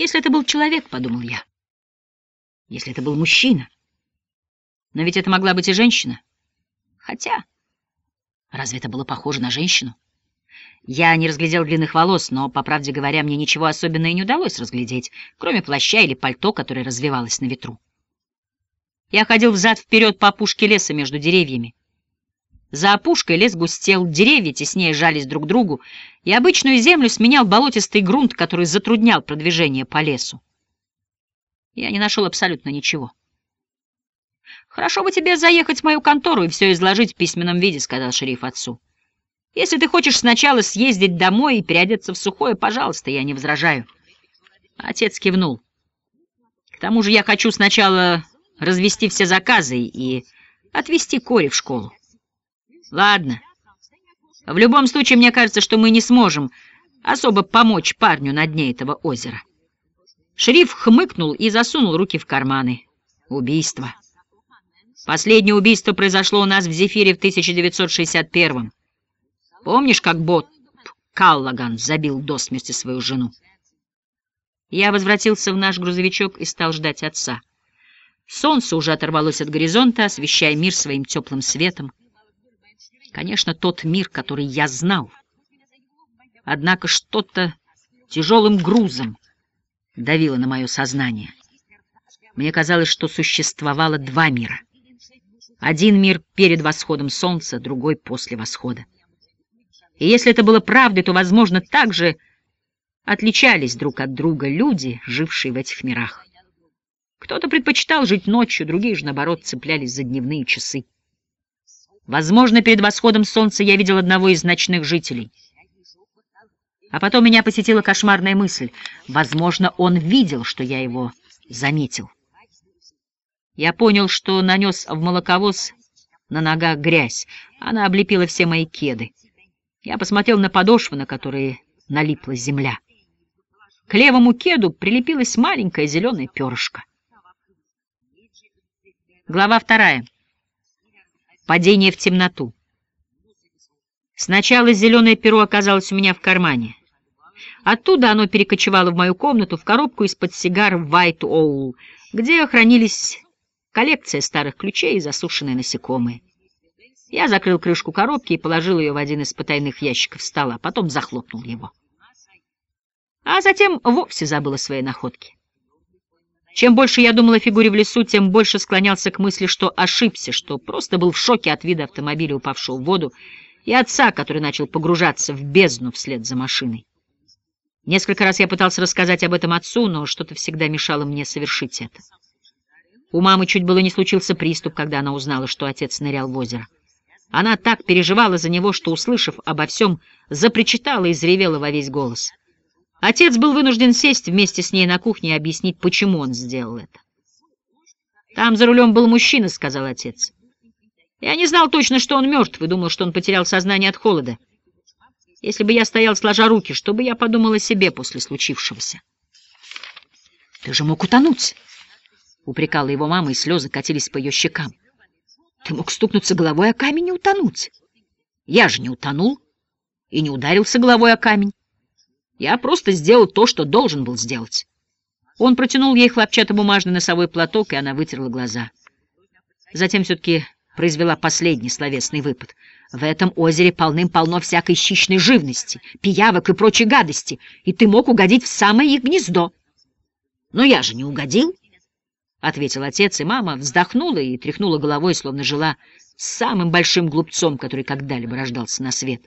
Если это был человек, — подумал я. Если это был мужчина. Но ведь это могла быть и женщина. Хотя, разве это было похоже на женщину? Я не разглядел длинных волос, но, по правде говоря, мне ничего особенного и не удалось разглядеть, кроме плаща или пальто, которое развивалось на ветру. Я ходил взад-вперед по опушке леса между деревьями. За опушкой лес густел, деревья теснее жались друг к другу, и обычную землю сменял болотистый грунт, который затруднял продвижение по лесу. Я не нашел абсолютно ничего. «Хорошо бы тебе заехать в мою контору и все изложить в письменном виде», — сказал шериф отцу. «Если ты хочешь сначала съездить домой и переодеться в сухое, пожалуйста, я не возражаю». Отец кивнул. «К тому же я хочу сначала развести все заказы и отвезти Кори в школу. Ладно. В любом случае, мне кажется, что мы не сможем особо помочь парню на дне этого озера. Шериф хмыкнул и засунул руки в карманы. Убийство. Последнее убийство произошло у нас в Зефире в 1961-м. Помнишь, как Бот Каллаган забил до смерти свою жену? Я возвратился в наш грузовичок и стал ждать отца. Солнце уже оторвалось от горизонта, освещая мир своим теплым светом. Конечно, тот мир, который я знал. Однако что-то тяжелым грузом давило на мое сознание. Мне казалось, что существовало два мира. Один мир перед восходом солнца, другой после восхода. И если это было правдой, то, возможно, также отличались друг от друга люди, жившие в этих мирах. Кто-то предпочитал жить ночью, другие же, наоборот, цеплялись за дневные часы. Возможно, перед восходом солнца я видел одного из ночных жителей. А потом меня посетила кошмарная мысль. Возможно, он видел, что я его заметил. Я понял, что нанес в молоковоз на ногах грязь. Она облепила все мои кеды. Я посмотрел на подошвы, на которые налипла земля. К левому кеду прилепилась маленькая зеленая перышко. Глава вторая. Падение в темноту. Сначала зеленое перо оказалось у меня в кармане. Оттуда оно перекочевало в мою комнату, в коробку из-под сигар White Owl, где хранились коллекция старых ключей и засушенные насекомые. Я закрыл крышку коробки и положил ее в один из потайных ящиков стола, потом захлопнул его. А затем вовсе забыл о своей находке. Чем больше я думал о фигуре в лесу, тем больше склонялся к мысли, что ошибся, что просто был в шоке от вида автомобиля, упавшего в воду, и отца, который начал погружаться в бездну вслед за машиной. Несколько раз я пытался рассказать об этом отцу, но что-то всегда мешало мне совершить это. У мамы чуть было не случился приступ, когда она узнала, что отец нырял в озеро. Она так переживала за него, что, услышав обо всем, запричитала и заревела во весь голос. Отец был вынужден сесть вместе с ней на кухне и объяснить, почему он сделал это. «Там за рулем был мужчина», — сказал отец. «Я не знал точно, что он мертв, и думал, что он потерял сознание от холода. Если бы я стоял сложа руки, что бы я подумал о себе после случившегося?» «Ты же мог утонуть», — упрекала его мама, и слезы катились по ее щекам. «Ты мог стукнуться головой о камень и утонуть. Я же не утонул и не ударился головой о камень. Я просто сделал то, что должен был сделать. Он протянул ей хлопчатобумажный носовой платок, и она вытерла глаза. Затем все-таки произвела последний словесный выпад. В этом озере полным-полно всякой хищной живности, пиявок и прочей гадости, и ты мог угодить в самое их гнездо. Но я же не угодил, — ответил отец, и мама вздохнула и тряхнула головой, словно жила самым большим глупцом, который когда-либо рождался на свет.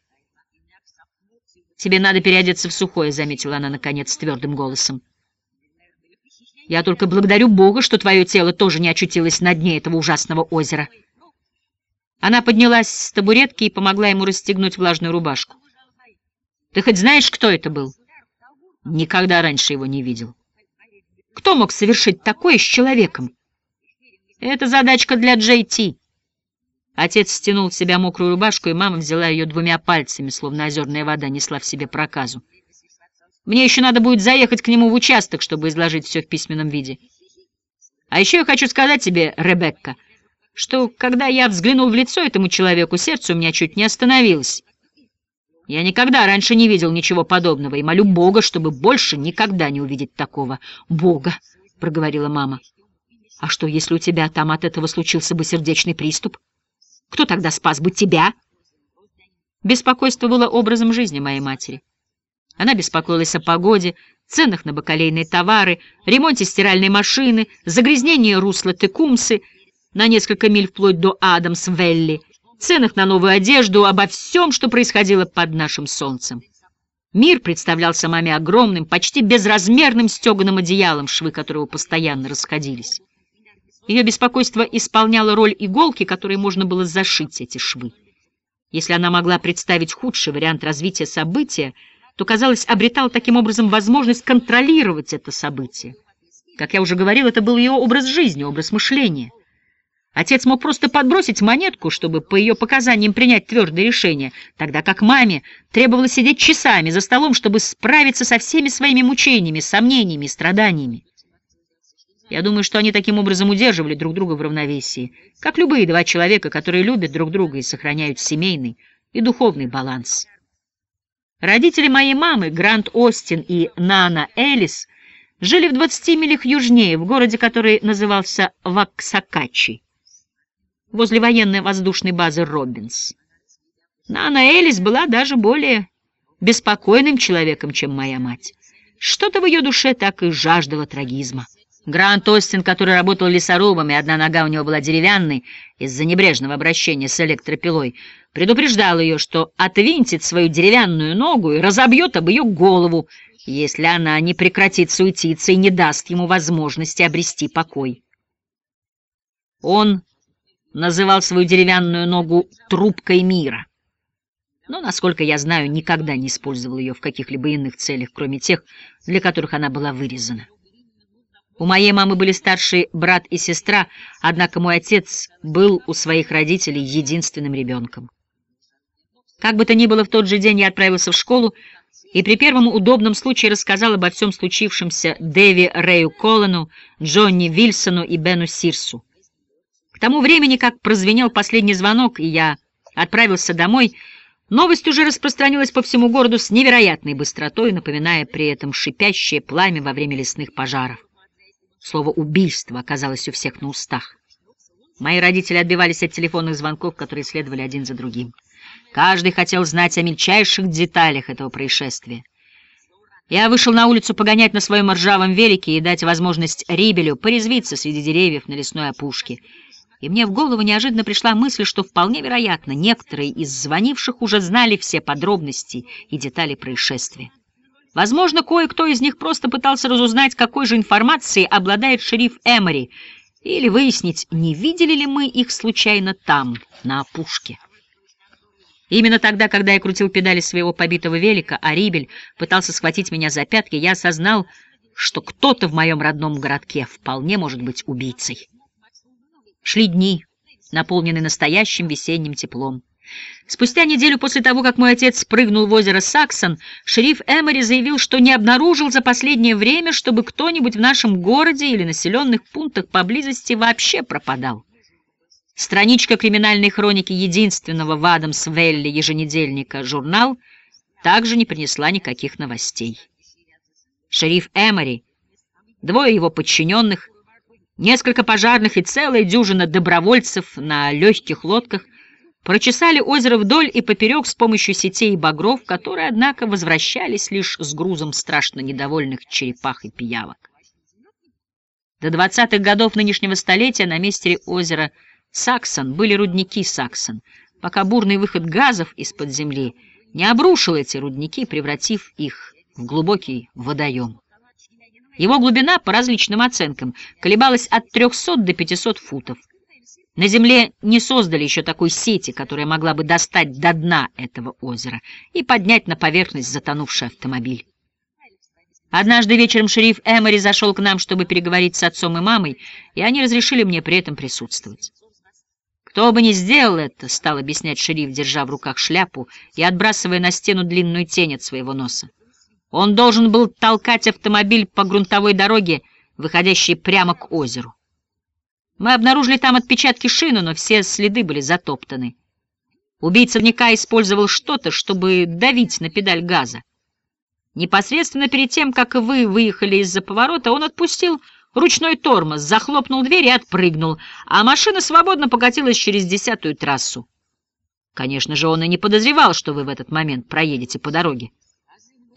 «Тебе надо переодеться в сухое», — заметила она, наконец, твердым голосом. «Я только благодарю Бога, что твое тело тоже не очутилось на дне этого ужасного озера». Она поднялась с табуретки и помогла ему расстегнуть влажную рубашку. «Ты хоть знаешь, кто это был?» Никогда раньше его не видел. Кто мог совершить такое с человеком? Это задачка для Джей. Отец стянул с себя мокрую рубашку, и мама взяла ее двумя пальцами, словно озерная вода несла в себе проказу. Мне еще надо будет заехать к нему в участок, чтобы изложить все в письменном виде. А еще я хочу сказать тебе, Ребекка, что когда я взглянул в лицо этому человеку, сердце у меня чуть не остановилось. Я никогда раньше не видел ничего подобного и молю Бога, чтобы больше никогда не увидеть такого. Бога, — проговорила мама. А что, если у тебя там от этого случился бы сердечный приступ? Кто тогда спас бы тебя? Беспокойство было образом жизни моей матери. Она беспокоилась о погоде, ценах на бакалейные товары, ремонте стиральной машины, загрязнении русла Текумсы на несколько миль вплоть до Адамс-Велли, ценах на новую одежду, обо всем, что происходило под нашим солнцем. Мир представлялся маме огромным, почти безразмерным стеганым одеялом, швы которого постоянно расходились. Ее беспокойство исполняло роль иголки, которой можно было зашить эти швы. Если она могла представить худший вариант развития события, то, казалось, обретал таким образом возможность контролировать это событие. Как я уже говорил, это был ее образ жизни, образ мышления. Отец мог просто подбросить монетку, чтобы по ее показаниям принять твердое решение, тогда как маме требовалось сидеть часами за столом, чтобы справиться со всеми своими мучениями, сомнениями и страданиями. Я думаю, что они таким образом удерживали друг друга в равновесии, как любые два человека, которые любят друг друга и сохраняют семейный и духовный баланс. Родители моей мамы, Грант Остин и Нана Элис, жили в 20 милях южнее, в городе, который назывался Ваксакачи, возле военной воздушной базы Робинс. Нана Элис была даже более беспокойным человеком, чем моя мать. Что-то в ее душе так и жаждало трагизма. Грант Остин, который работал лесорубом, и одна нога у него была деревянной из-за небрежного обращения с электропилой, предупреждал ее, что отвинтит свою деревянную ногу и разобьет об ее голову, если она не прекратит суетиться и не даст ему возможности обрести покой. Он называл свою деревянную ногу «трубкой мира», но, насколько я знаю, никогда не использовал ее в каких-либо иных целях, кроме тех, для которых она была вырезана. У моей мамы были старший брат и сестра, однако мой отец был у своих родителей единственным ребенком. Как бы то ни было, в тот же день я отправился в школу и при первом удобном случае рассказал обо всем случившемся Дэви Рэю Коллену, Джонни Вильсону и Бену Сирсу. К тому времени, как прозвенел последний звонок, и я отправился домой, новость уже распространилась по всему городу с невероятной быстротой, напоминая при этом шипящее пламя во время лесных пожаров. Слово «убийство» оказалось у всех на устах. Мои родители отбивались от телефонных звонков, которые следовали один за другим. Каждый хотел знать о мельчайших деталях этого происшествия. Я вышел на улицу погонять на своем ржавом велике и дать возможность Рибелю порезвиться среди деревьев на лесной опушке. И мне в голову неожиданно пришла мысль, что вполне вероятно, некоторые из звонивших уже знали все подробности и детали происшествия. Возможно, кое-кто из них просто пытался разузнать, какой же информацией обладает шериф Эмори, или выяснить, не видели ли мы их случайно там, на опушке. Именно тогда, когда я крутил педали своего побитого велика, а Рибель пытался схватить меня за пятки, я осознал, что кто-то в моем родном городке вполне может быть убийцей. Шли дни, наполненные настоящим весенним теплом. Спустя неделю после того, как мой отец спрыгнул в озеро Саксон, шериф Эмори заявил, что не обнаружил за последнее время, чтобы кто-нибудь в нашем городе или населенных пунктах поблизости вообще пропадал. Страничка криминальной хроники единственного в Адамс-Велли еженедельника журнал также не принесла никаких новостей. Шериф Эмори, двое его подчиненных, несколько пожарных и целая дюжина добровольцев на легких лодках прочесали озеро вдоль и поперек с помощью сетей и багров, которые, однако, возвращались лишь с грузом страшно недовольных черепах и пиявок. До двадцатых годов нынешнего столетия на месте озера Саксон были рудники Саксон, пока бурный выход газов из-под земли не обрушил эти рудники, превратив их в глубокий водоем. Его глубина, по различным оценкам, колебалась от 300 до 500 футов. На Земле не создали еще такой сети, которая могла бы достать до дна этого озера и поднять на поверхность затонувший автомобиль. Однажды вечером шериф Эмори зашел к нам, чтобы переговорить с отцом и мамой, и они разрешили мне при этом присутствовать. «Кто бы ни сделал это», — стал объяснять шериф, держа в руках шляпу и отбрасывая на стену длинную тень от своего носа. «Он должен был толкать автомобиль по грунтовой дороге, выходящей прямо к озеру. Мы обнаружили там отпечатки шины, но все следы были затоптаны. Убийца наверняка использовал что-то, чтобы давить на педаль газа. Непосредственно перед тем, как вы выехали из-за поворота, он отпустил ручной тормоз, захлопнул дверь и отпрыгнул, а машина свободно покатилась через десятую трассу. Конечно же, он и не подозревал, что вы в этот момент проедете по дороге.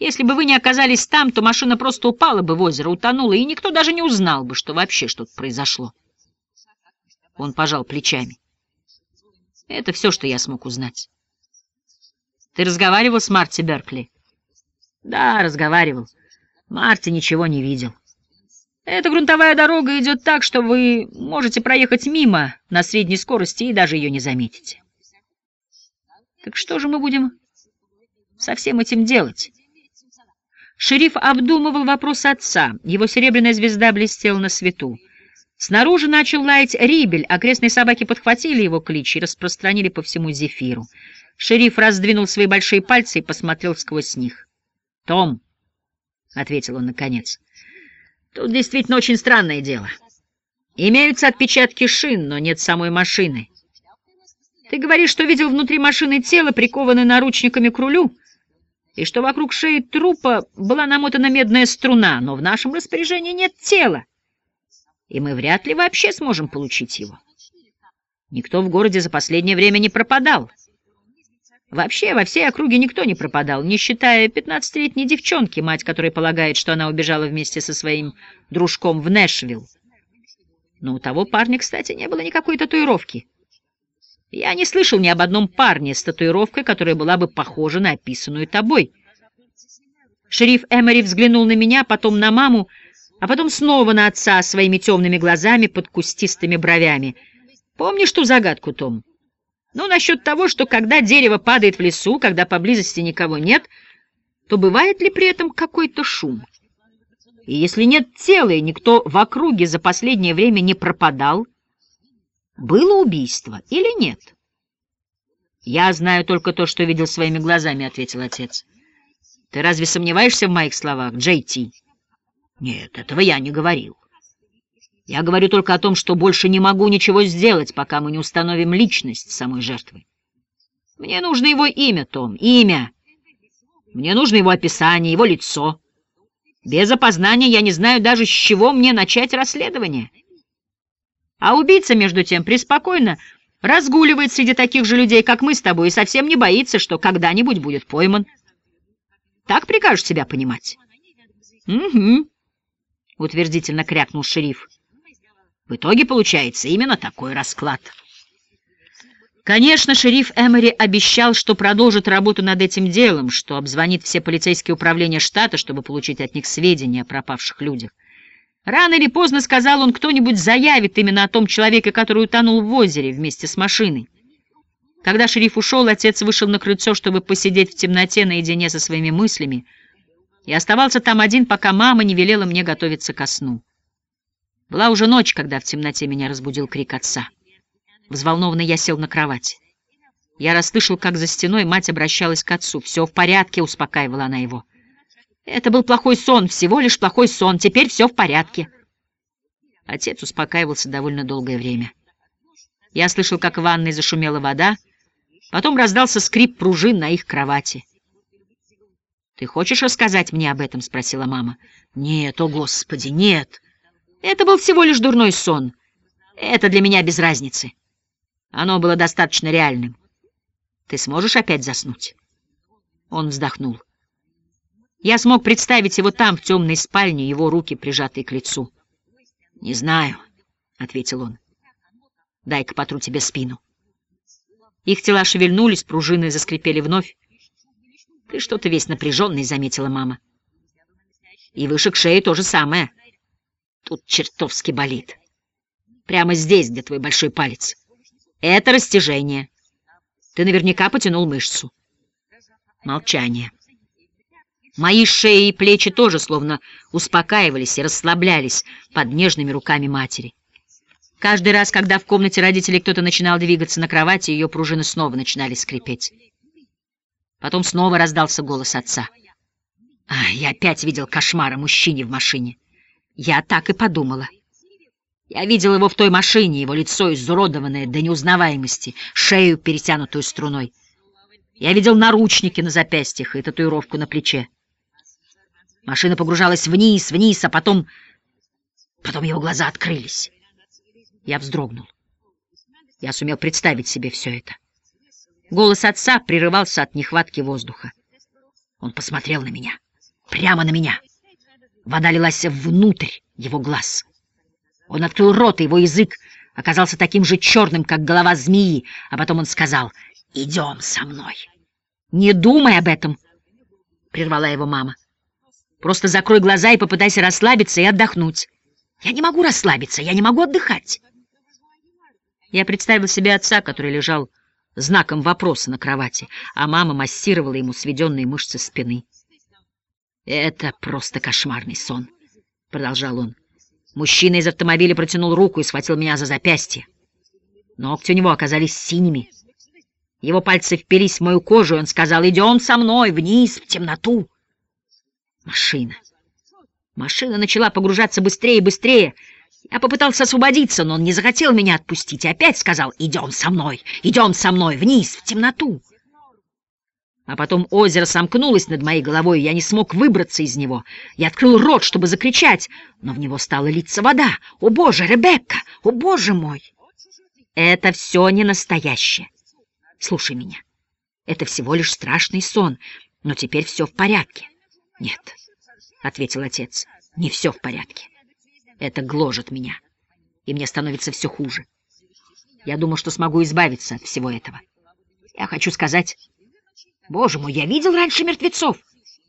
Если бы вы не оказались там, то машина просто упала бы в озеро, утонула, и никто даже не узнал бы, что вообще что-то произошло. Он пожал плечами. Это все, что я смог узнать. Ты разговаривал с Марти Беркли? Да, разговаривал. Марти ничего не видел. Эта грунтовая дорога идет так, что вы можете проехать мимо на средней скорости и даже ее не заметите. Так что же мы будем со всем этим делать? Шериф обдумывал вопрос отца. Его серебряная звезда блестела на свету. Снаружи начал лаять рибель, окрестные собаки подхватили его клич и распространили по всему зефиру. Шериф раздвинул свои большие пальцы и посмотрел сквозь них. «Том», — ответил он наконец, — «тут действительно очень странное дело. Имеются отпечатки шин, но нет самой машины. Ты говоришь, что видел внутри машины тело, прикованное наручниками к рулю?» и что вокруг шеи трупа была намотана медная струна, но в нашем распоряжении нет тела, и мы вряд ли вообще сможем получить его. Никто в городе за последнее время не пропадал. Вообще, во всей округе никто не пропадал, не считая пятнадцатилетней девчонки, мать которой полагает, что она убежала вместе со своим дружком в Нэшвилл. Но у того парня, кстати, не было никакой татуировки. Я не слышал ни об одном парне с татуировкой, которая была бы похожа на описанную тобой. Шериф Эмери взглянул на меня, потом на маму, а потом снова на отца своими темными глазами под кустистыми бровями. Помнишь ту загадку, Том? Ну, насчет того, что когда дерево падает в лесу, когда поблизости никого нет, то бывает ли при этом какой-то шум? И если нет тела, и никто в округе за последнее время не пропадал, было убийство или нет? Я знаю только то, что видел своими глазами, — ответил отец. Ты разве сомневаешься в моих словах, Джей Ти? Нет, этого я не говорил. Я говорю только о том, что больше не могу ничего сделать, пока мы не установим личность самой жертвы. Мне нужно его имя, Том, имя. Мне нужно его описание, его лицо. Без опознания я не знаю даже, с чего мне начать расследование. А убийца, между тем, преспокойно разгуливает среди таких же людей, как мы с тобой, и совсем не боится, что когда-нибудь будет пойман. Так прикажешь себя понимать? — Угу, — утвердительно крякнул шериф. В итоге получается именно такой расклад. Конечно, шериф Эмери обещал, что продолжит работу над этим делом, что обзвонит все полицейские управления штата, чтобы получить от них сведения о пропавших людях. Рано или поздно, сказал он, кто-нибудь заявит именно о том человеке, который утонул в озере вместе с машиной. Когда шериф ушел, отец вышел на крыльцо, чтобы посидеть в темноте наедине со своими мыслями, и оставался там один, пока мама не велела мне готовиться ко сну. Была уже ночь, когда в темноте меня разбудил крик отца. Взволнованно я сел на кровать. Я расслышал, как за стеной мать обращалась к отцу. «Все в порядке», — успокаивала она его. Это был плохой сон, всего лишь плохой сон. Теперь все в порядке. Отец успокаивался довольно долгое время. Я слышал, как в ванной зашумела вода, потом раздался скрип пружин на их кровати. «Ты хочешь рассказать мне об этом?» — спросила мама. «Нет, о господи, нет. Это был всего лишь дурной сон. Это для меня без разницы. Оно было достаточно реальным. Ты сможешь опять заснуть?» Он вздохнул. Я смог представить его там, в темной спальне, его руки прижатые к лицу. — Не знаю, — ответил он. — Дай-ка потру тебе спину. Их тела шевельнулись, пружины заскрипели вновь. — Ты что-то весь напряженный, — заметила мама. — И выше к шее то же самое. Тут чертовски болит. Прямо здесь, где твой большой палец. Это растяжение. Ты наверняка потянул мышцу. Молчание. Мои шеи и плечи тоже словно успокаивались и расслаблялись под нежными руками матери. Каждый раз, когда в комнате родителей кто-то начинал двигаться на кровати, ее пружины снова начинали скрипеть. Потом снова раздался голос отца. А, я опять видел кошмар о мужчине в машине. Я так и подумала. Я видел его в той машине, его лицо изуродованное до неузнаваемости, шею, перетянутую струной. Я видел наручники на запястьях и татуировку на плече. Машина погружалась вниз, вниз, а потом... Потом его глаза открылись. Я вздрогнул. Я сумел представить себе все это. Голос отца прерывался от нехватки воздуха. Он посмотрел на меня. Прямо на меня. Вода лилась внутрь его глаз. Он открыл рот, и его язык оказался таким же черным, как голова змеи, а потом он сказал «Идем со мной». «Не думай об этом», — прервала его мама. «Просто закрой глаза и попытайся расслабиться и отдохнуть». «Я не могу расслабиться, я не могу отдыхать». Я представил себе отца, который лежал знаком вопроса на кровати, а мама массировала ему сведенные мышцы спины. «Это просто кошмарный сон», — продолжал он. Мужчина из автомобиля протянул руку и схватил меня за запястье. Ногти у него оказались синими. Его пальцы впились в мою кожу, и он сказал, «Идем со мной, вниз, в темноту». Машина. Машина начала погружаться быстрее и быстрее. Я попытался освободиться, но он не захотел меня отпустить и опять сказал, «Идем со мной, идем со мной, вниз, в темноту». А потом озеро сомкнулось над моей головой, и я не смог выбраться из него. Я открыл рот, чтобы закричать, но в него стала литься вода. «О, Боже, Ребекка! О, Боже мой!» Это все не настоящее. Слушай меня. Это всего лишь страшный сон, но теперь все в порядке. Нет, — ответил отец, — не все в порядке. Это гложет меня, и мне становится все хуже. Я думал, что смогу избавиться от всего этого. Я хочу сказать... Боже мой, я видел раньше мертвецов,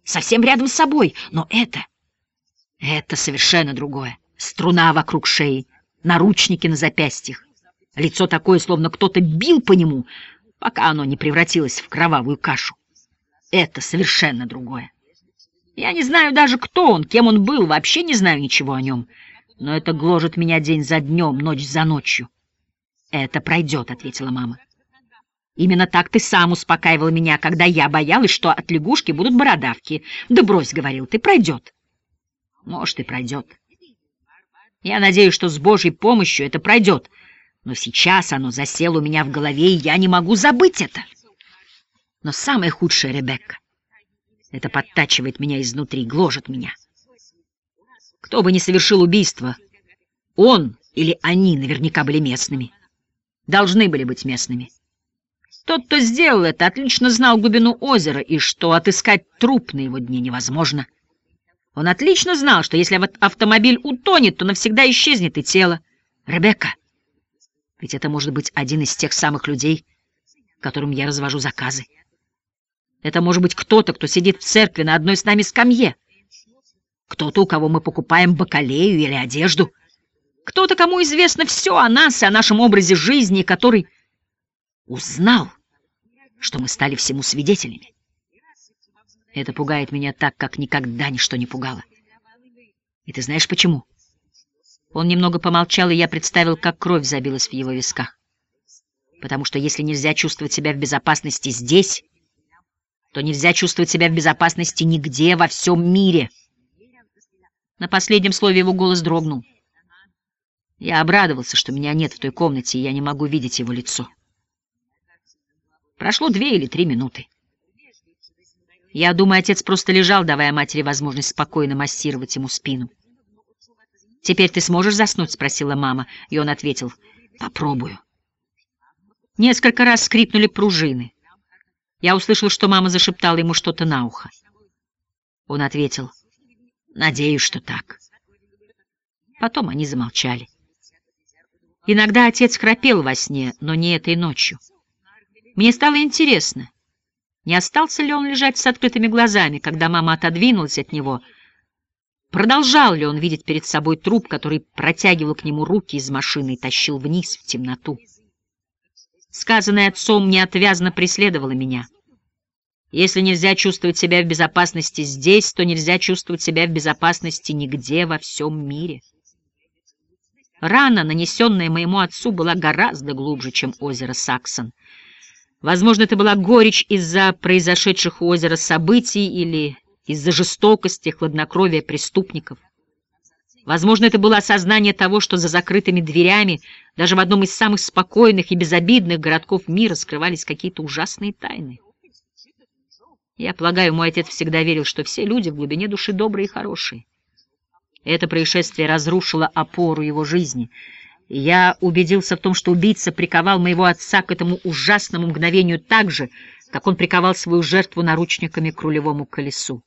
совсем рядом с собой, но это... Это совершенно другое. Струна вокруг шеи, наручники на запястьях, лицо такое, словно кто-то бил по нему, пока оно не превратилось в кровавую кашу. Это совершенно другое. Я не знаю даже, кто он, кем он был, вообще не знаю ничего о нем, но это гложет меня день за днем, ночь за ночью. «Это пройдет», — ответила мама. Именно так ты сам успокаивал меня, когда я боялась, что от лягушки будут бородавки. Да брось, — говорил ты, — пройдет. Может, и пройдет. Я надеюсь, что с Божьей помощью это пройдет. Но сейчас оно засело у меня в голове, и я не могу забыть это. Но самое худшее, Ребекка, это подтачивает меня изнутри, гложет меня. Кто бы ни совершил убийство, он или они наверняка были местными. Должны были быть местными. Тот, кто сделал это, отлично знал глубину озера и что отыскать труп на его дне невозможно. Он отлично знал, что если автомобиль утонет, то навсегда исчезнет и тело. Ребекка, ведь это может быть один из тех самых людей, которым я развожу заказы. Это может быть кто-то, кто сидит в церкви на одной с нами скамье. Кто-то, у кого мы покупаем бакалею или одежду. Кто-то, кому известно все о нас и о нашем образе жизни, который узнал что мы стали всему свидетелями. Это пугает меня так, как никогда ничто не пугало. И ты знаешь почему? Он немного помолчал, и я представил, как кровь забилась в его висках. Потому что если нельзя чувствовать себя в безопасности здесь, то нельзя чувствовать себя в безопасности нигде во всем мире. На последнем слове его голос дрогнул. Я обрадовался, что меня нет в той комнате, и я не могу видеть его лицо. Прошло две или три минуты. Я думаю, отец просто лежал, давая матери возможность спокойно массировать ему спину. «Теперь ты сможешь заснуть?» — спросила мама, и он ответил, «Попробую». Несколько раз скрипнули пружины. Я услышал, что мама зашептала ему что-то на ухо. Он ответил, «Надеюсь, что так». Потом они замолчали. Иногда отец храпел во сне, но не этой ночью. Мне стало интересно, не остался ли он лежать с открытыми глазами, когда мама отодвинулась от него, продолжал ли он видеть перед собой труп, который протягивал к нему руки из машины и тащил вниз в темноту. Сказанное отцом неотвязно преследовало меня. Если нельзя чувствовать себя в безопасности здесь, то нельзя чувствовать себя в безопасности нигде во всем мире. Рана, нанесенная моему отцу, была гораздо глубже, чем озеро Саксон — Возможно, это была горечь из-за произошедших у озера событий или из-за жестокости, хладнокровия преступников. Возможно, это было осознание того, что за закрытыми дверями даже в одном из самых спокойных и безобидных городков мира скрывались какие-то ужасные тайны. Я полагаю, мой отец всегда верил, что все люди в глубине души добрые и хорошие. Это происшествие разрушило опору его жизни. Я убедился в том, что убийца приковал моего отца к этому ужасному мгновению так же, как он приковал свою жертву наручниками к рулевому колесу.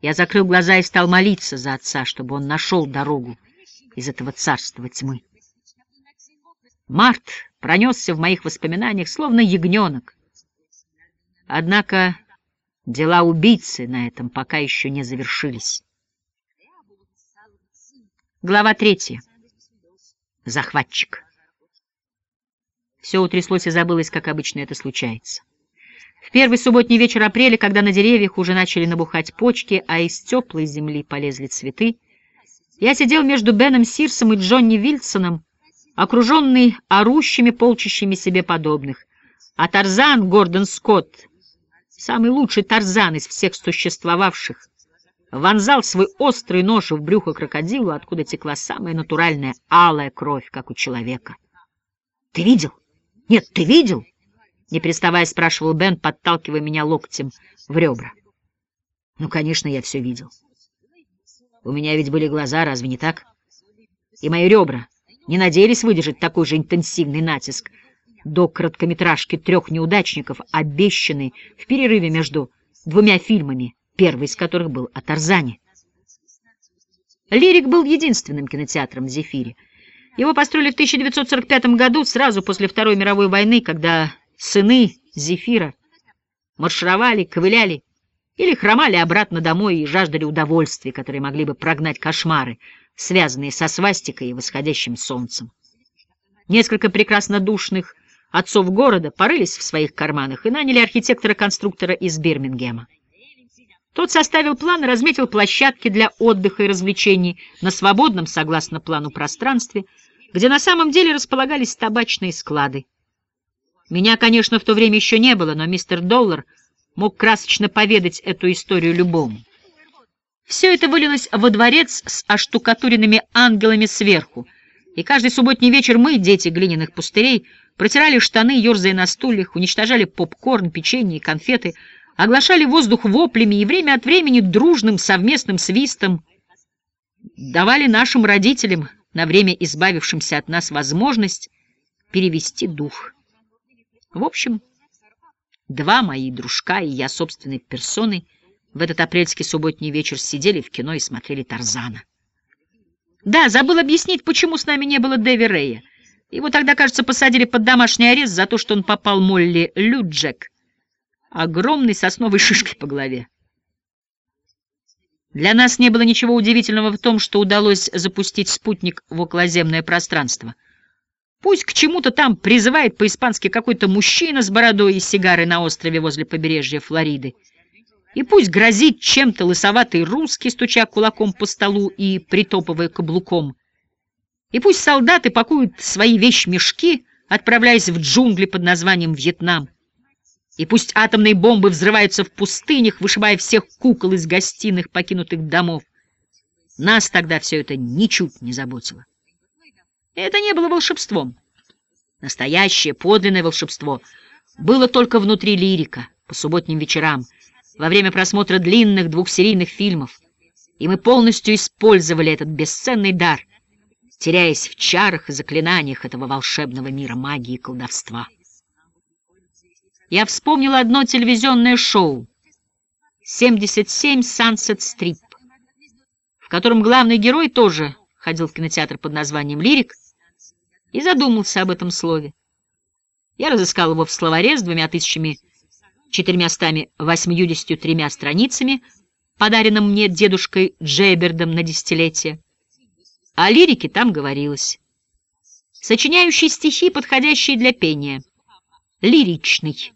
Я закрыл глаза и стал молиться за отца, чтобы он нашел дорогу из этого царства тьмы. Март пронесся в моих воспоминаниях, словно ягненок. Однако дела убийцы на этом пока еще не завершились. Глава третья. Захватчик. Все утряслось и забылось, как обычно это случается. В первый субботний вечер апреля, когда на деревьях уже начали набухать почки, а из теплой земли полезли цветы, я сидел между Беном Сирсом и Джонни Вильсоном, окруженный орущими, полчищами себе подобных. А Тарзан Гордон Скотт, самый лучший Тарзан из всех существовавших, вонзал свой острый нож в брюхо крокодилу, откуда текла самая натуральная алая кровь, как у человека. — Ты видел? Нет, ты видел? — не переставая спрашивал Бен, подталкивая меня локтем в ребра. — Ну, конечно, я все видел. У меня ведь были глаза, разве не так? И мои ребра не надеялись выдержать такой же интенсивный натиск до короткометражки трех неудачников, обещанный в перерыве между двумя фильмами первый из которых был о Тарзане. Лирик был единственным кинотеатром в Зефире. Его построили в 1945 году, сразу после Второй мировой войны, когда сыны Зефира маршировали, ковыляли или хромали обратно домой и жаждали удовольствия, которые могли бы прогнать кошмары, связанные со свастикой и восходящим солнцем. Несколько прекрасно душных отцов города порылись в своих карманах и наняли архитектора-конструктора из Бирмингема. Тот составил план и разметил площадки для отдыха и развлечений на свободном, согласно плану, пространстве, где на самом деле располагались табачные склады. Меня, конечно, в то время еще не было, но мистер Доллар мог красочно поведать эту историю любому. Все это вылилось во дворец с оштукатуренными ангелами сверху, и каждый субботний вечер мы, дети глиняных пустырей, протирали штаны, ерзая на стульях, уничтожали попкорн, печенье и конфеты — оглашали воздух воплями и время от времени дружным совместным свистом давали нашим родителям, на время избавившимся от нас, возможность перевести дух. В общем, два мои дружка и я собственной персоной в этот апрельский субботний вечер сидели в кино и смотрели Тарзана. Да, забыл объяснить, почему с нами не было Дэви Рэя. Его тогда, кажется, посадили под домашний арест за то, что он попал Молли Люджек огромной сосновой шишкой по голове. Для нас не было ничего удивительного в том, что удалось запустить спутник в околоземное пространство. Пусть к чему-то там призывает по-испански какой-то мужчина с бородой и сигарой на острове возле побережья Флориды. И пусть грозит чем-то лысоватый русский, стуча кулаком по столу и притопывая каблуком. И пусть солдаты пакуют свои вещмешки, отправляясь в джунгли под названием Вьетнам. И пусть атомные бомбы взрываются в пустынях, вышибая всех кукол из гостиных покинутых домов. Нас тогда все это ничуть не заботило. Это не было волшебством. Настоящее, подлинное волшебство было только внутри лирика, по субботним вечерам, во время просмотра длинных двухсерийных фильмов. И мы полностью использовали этот бесценный дар, теряясь в чарах и заклинаниях этого волшебного мира магии и колдовства я вспомнила одно телевизионное шоу «77 Sunset Strip», в котором главный герой тоже ходил в кинотеатр под названием «Лирик» и задумался об этом слове. Я разыскал его в словаре с двумя тысячами четырьмястами восьмидесятью тремя страницами, подаренным мне дедушкой Джейбердом на десятилетие. О лирике там говорилось. Сочиняющий стихи, подходящие для пения. Лиричный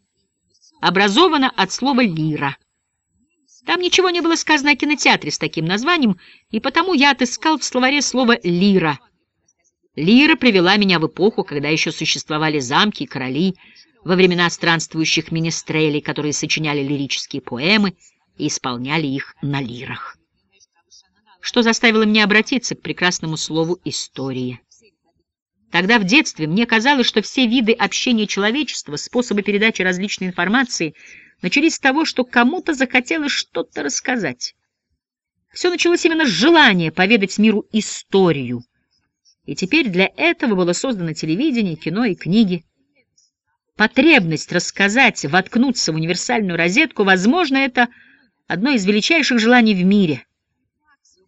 образована от слова «лира». Там ничего не было сказано о кинотеатре с таким названием, и потому я отыскал в словаре слово «лира». Лира привела меня в эпоху, когда еще существовали замки и короли, во времена странствующих министрелей, которые сочиняли лирические поэмы и исполняли их на лирах. что заставило меня обратиться к прекрасному слову «история». Тогда в детстве мне казалось, что все виды общения человечества, способы передачи различной информации начались с того, что кому-то захотелось что-то рассказать. Все началось именно с желания поведать миру историю. И теперь для этого было создано телевидение, кино и книги. Потребность рассказать, воткнуться в универсальную розетку, возможно, это одно из величайших желаний в мире.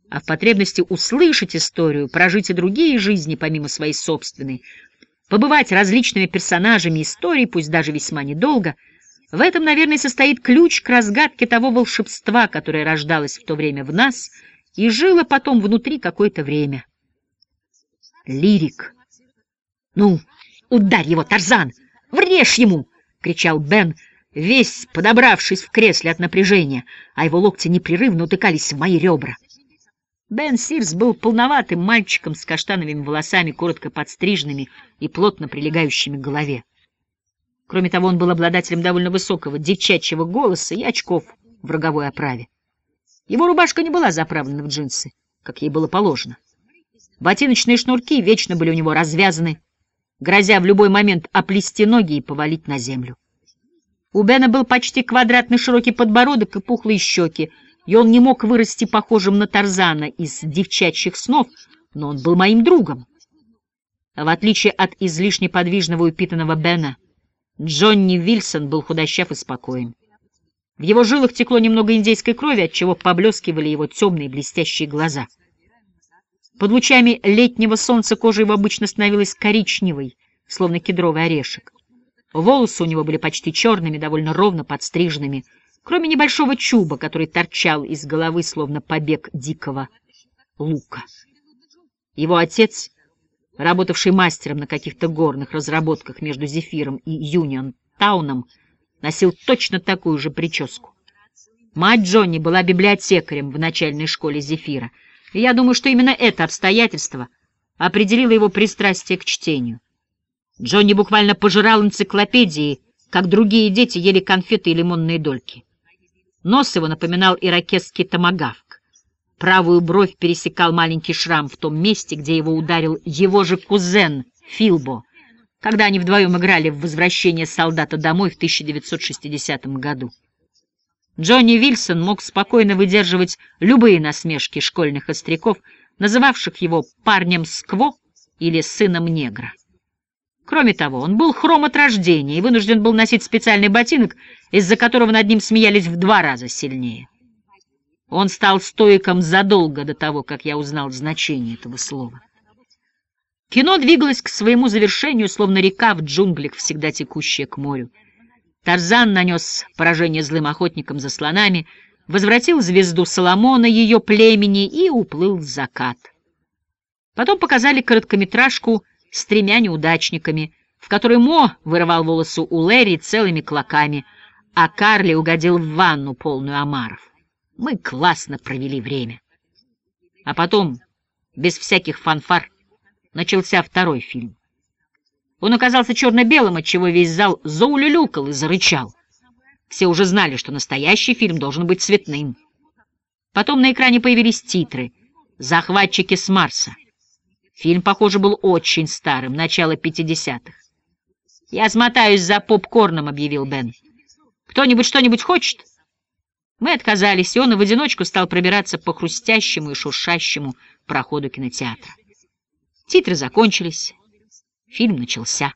А в потребности услышать историю, прожить и другие жизни, помимо своей собственной, побывать различными персонажами истории, пусть даже весьма недолго, в этом, наверное, состоит ключ к разгадке того волшебства, которое рождалось в то время в нас и жило потом внутри какое-то время. Лирик. «Ну, ударь его, Тарзан! Врежь ему!» — кричал Бен, весь подобравшись в кресле от напряжения, а его локти непрерывно утыкались в мои ребра. Бен Сирс был полноватым мальчиком с каштановыми волосами, коротко подстриженными и плотно прилегающими к голове. Кроме того, он был обладателем довольно высокого девчачьего голоса и очков в роговой оправе. Его рубашка не была заправлена в джинсы, как ей было положено. Ботиночные шнурки вечно были у него развязаны, грозя в любой момент оплести ноги и повалить на землю. У Бена был почти квадратный широкий подбородок и пухлые щеки, и он не мог вырасти похожим на Тарзана из девчачьих снов, но он был моим другом. В отличие от излишне подвижного и упитанного Бена, Джонни Вильсон был худощав и спокоен. В его жилах текло немного индейской крови, отчего поблескивали его темные блестящие глаза. Под лучами летнего солнца кожа его обычно становилась коричневой, словно кедровый орешек. Волосы у него были почти черными, довольно ровно подстриженными, кроме небольшого чуба, который торчал из головы, словно побег дикого лука. Его отец, работавший мастером на каких-то горных разработках между Зефиром и Юнион-тауном, носил точно такую же прическу. Мать Джонни была библиотекарем в начальной школе Зефира, и я думаю, что именно это обстоятельство определило его пристрастие к чтению. Джонни буквально пожирал энциклопедии, как другие дети ели конфеты и лимонные дольки. Нос его напоминал иракесский томагавк. Правую бровь пересекал маленький шрам в том месте, где его ударил его же кузен Филбо, когда они вдвоем играли в «Возвращение солдата домой» в 1960 году. Джонни Вильсон мог спокойно выдерживать любые насмешки школьных остряков, называвших его парнем Скво или сыном негра. Кроме того, он был хром от рождения и вынужден был носить специальный ботинок, из-за которого над ним смеялись в два раза сильнее. Он стал стоиком задолго до того, как я узнал значение этого слова. Кино двигалось к своему завершению, словно река в джунглях, всегда текущая к морю. Тарзан нанес поражение злым охотникам за слонами, возвратил звезду Соломона ее племени и уплыл в закат. Потом показали короткометражку с тремя неудачниками, в которой Мо вырывал волосы у Лэри целыми клоками, а Карли угодил в ванну, полную омаров. Мы классно провели время. А потом, без всяких фанфар, начался второй фильм. Он оказался черно-белым, отчего весь зал заулюлюкал и зарычал. Все уже знали, что настоящий фильм должен быть цветным. Потом на экране появились титры «Захватчики с Марса». Фильм, похоже, был очень старым, начало 50-х. «Я смотаюсь за попкорном», — объявил Бен. «Кто-нибудь что-нибудь хочет?» Мы отказались, и он в одиночку стал пробираться по хрустящему и шуршащему проходу кинотеатра. Титры закончились. Фильм начался.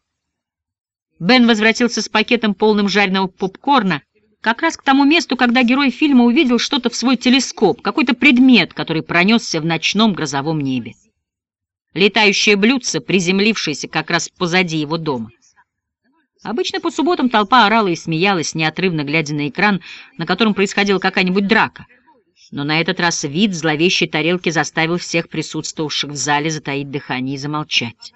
Бен возвратился с пакетом, полным жареного попкорна, как раз к тому месту, когда герой фильма увидел что-то в свой телескоп, какой-то предмет, который пронесся в ночном грозовом небе летающее блюдце, приземлившееся как раз позади его дома. Обычно по субботам толпа орала и смеялась, неотрывно глядя на экран, на котором происходила какая-нибудь драка. Но на этот раз вид зловещей тарелки заставил всех присутствовавших в зале затаить дыхание и замолчать.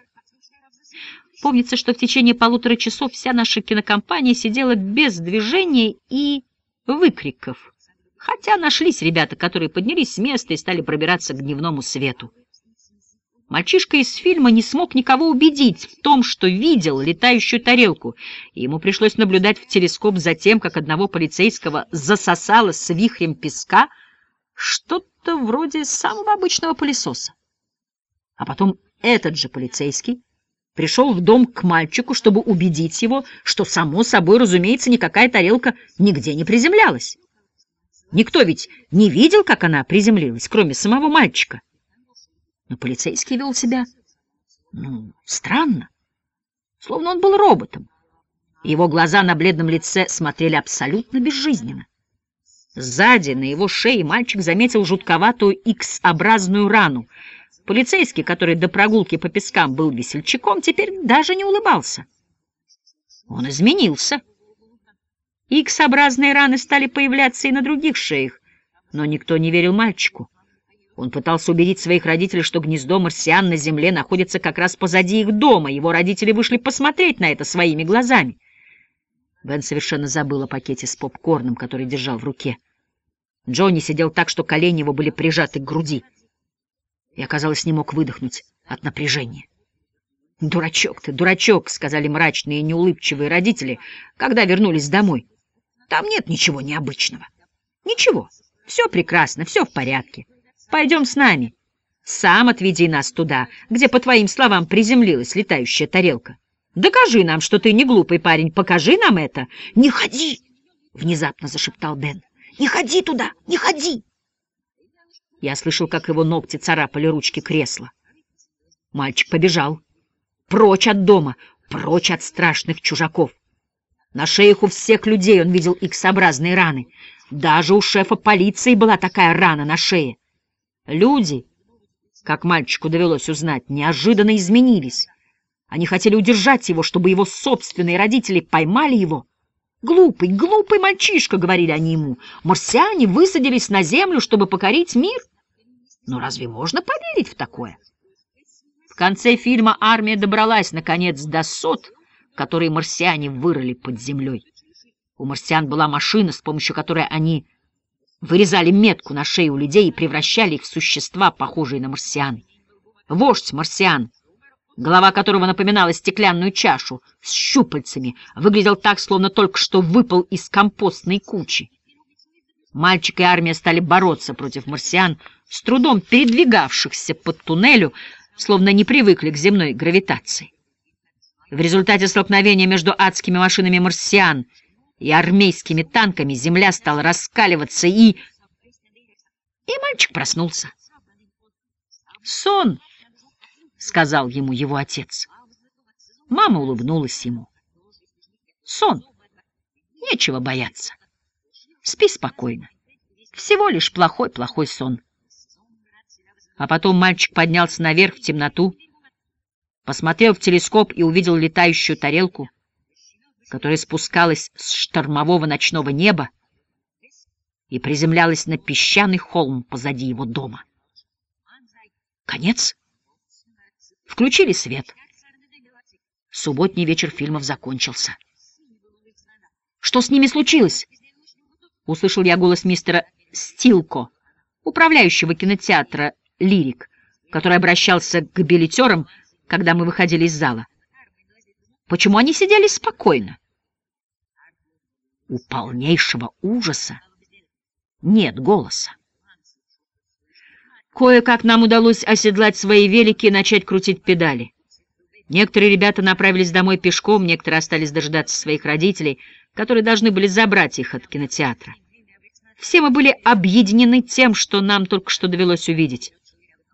Помнится, что в течение полутора часов вся наша кинокомпания сидела без движения и выкриков, хотя нашлись ребята, которые поднялись с места и стали пробираться к дневному свету. Мальчишка из фильма не смог никого убедить в том, что видел летающую тарелку, и ему пришлось наблюдать в телескоп за тем, как одного полицейского засосало с вихрем песка, что что-то вроде самого обычного пылесоса. А потом этот же полицейский пришел в дом к мальчику, чтобы убедить его, что, само собой, разумеется, никакая тарелка нигде не приземлялась. Никто ведь не видел, как она приземлилась, кроме самого мальчика. Но полицейский вел себя, ну, странно, словно он был роботом. Его глаза на бледном лице смотрели абсолютно безжизненно. Сзади, на его шее, мальчик заметил жутковатую X-образную рану. Полицейский, который до прогулки по пескам был весельчаком, теперь даже не улыбался. Он изменился. X-образные раны стали появляться и на других шеях, но никто не верил мальчику. Он пытался убедить своих родителей, что гнездо марсиан на Земле находится как раз позади их дома. Его родители вышли посмотреть на это своими глазами. Бен совершенно забыл о пакете с попкорном, который держал в руке. Джонни сидел так, что колени его были прижаты к груди. И, оказалось, не мог выдохнуть от напряжения. «Дурачок ты, дурачок!» — сказали мрачные и неулыбчивые родители, когда вернулись домой. «Там нет ничего необычного. Ничего. Все прекрасно, все в порядке. Пойдем с нами. Сам отведи нас туда, где, по твоим словам, приземлилась летающая тарелка. Докажи нам, что ты не глупый парень. Покажи нам это. Не ходи!» — внезапно зашептал Бен. Не ходи туда! Не ходи!» Я слышал, как его ногти царапали ручки кресла. Мальчик побежал. Прочь от дома, прочь от страшных чужаков. На шеях у всех людей он видел иксообразные раны. Даже у шефа полиции была такая рана на шее. Люди, как мальчику довелось узнать, неожиданно изменились. Они хотели удержать его, чтобы его собственные родители поймали его «Глупый, глупый мальчишка», — говорили они ему, — «марсиане высадились на Землю, чтобы покорить мир». Но разве можно поверить в такое? В конце фильма армия добралась, наконец, до сот, которые марсиане вырыли под землей. У марсиан была машина, с помощью которой они вырезали метку на шее у людей и превращали их в существа, похожие на марсиан. Вождь марсиан голова которого напоминала стеклянную чашу с щупальцами, выглядел так, словно только что выпал из компостной кучи. Мальчик и армия стали бороться против марсиан, с трудом передвигавшихся под туннелю, словно не привыкли к земной гравитации. В результате столкновения между адскими машинами марсиан и армейскими танками земля стала раскаливаться, и... И мальчик проснулся. Сон — сказал ему его отец. Мама улыбнулась ему. Сон. Нечего бояться. Спи спокойно. Всего лишь плохой-плохой сон. А потом мальчик поднялся наверх в темноту, посмотрел в телескоп и увидел летающую тарелку, которая спускалась с штормового ночного неба и приземлялась на песчаный холм позади его дома. Конец. Включили свет. Субботний вечер фильмов закончился. «Что с ними случилось?» Услышал я голос мистера Стилко, управляющего кинотеатра «Лирик», который обращался к билетерам, когда мы выходили из зала. Почему они сидели спокойно? У полнейшего ужаса нет голоса. Кое-как нам удалось оседлать свои велики и начать крутить педали. Некоторые ребята направились домой пешком, некоторые остались дожидаться своих родителей, которые должны были забрать их от кинотеатра. Все мы были объединены тем, что нам только что довелось увидеть.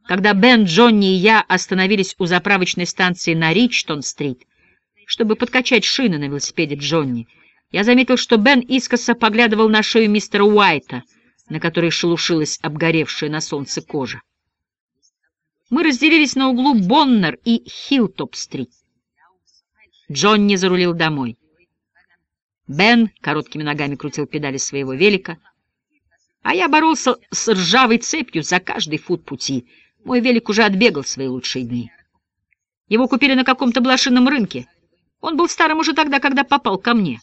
Когда Бен, Джонни и я остановились у заправочной станции на Ричтон-стрит, чтобы подкачать шины на велосипеде Джонни, я заметил, что Бен искоса поглядывал на шею мистера Уайта — на которой шелушилась обгоревшая на солнце кожа. Мы разделились на углу Боннер и Хилтоп-стрит. Джонни зарулил домой. Бен короткими ногами крутил педали своего велика, а я боролся с ржавой цепью за каждый фут пути. Мой велик уже отбегал свои лучшие дни. Его купили на каком-то блошином рынке. Он был старым уже тогда, когда попал ко мне.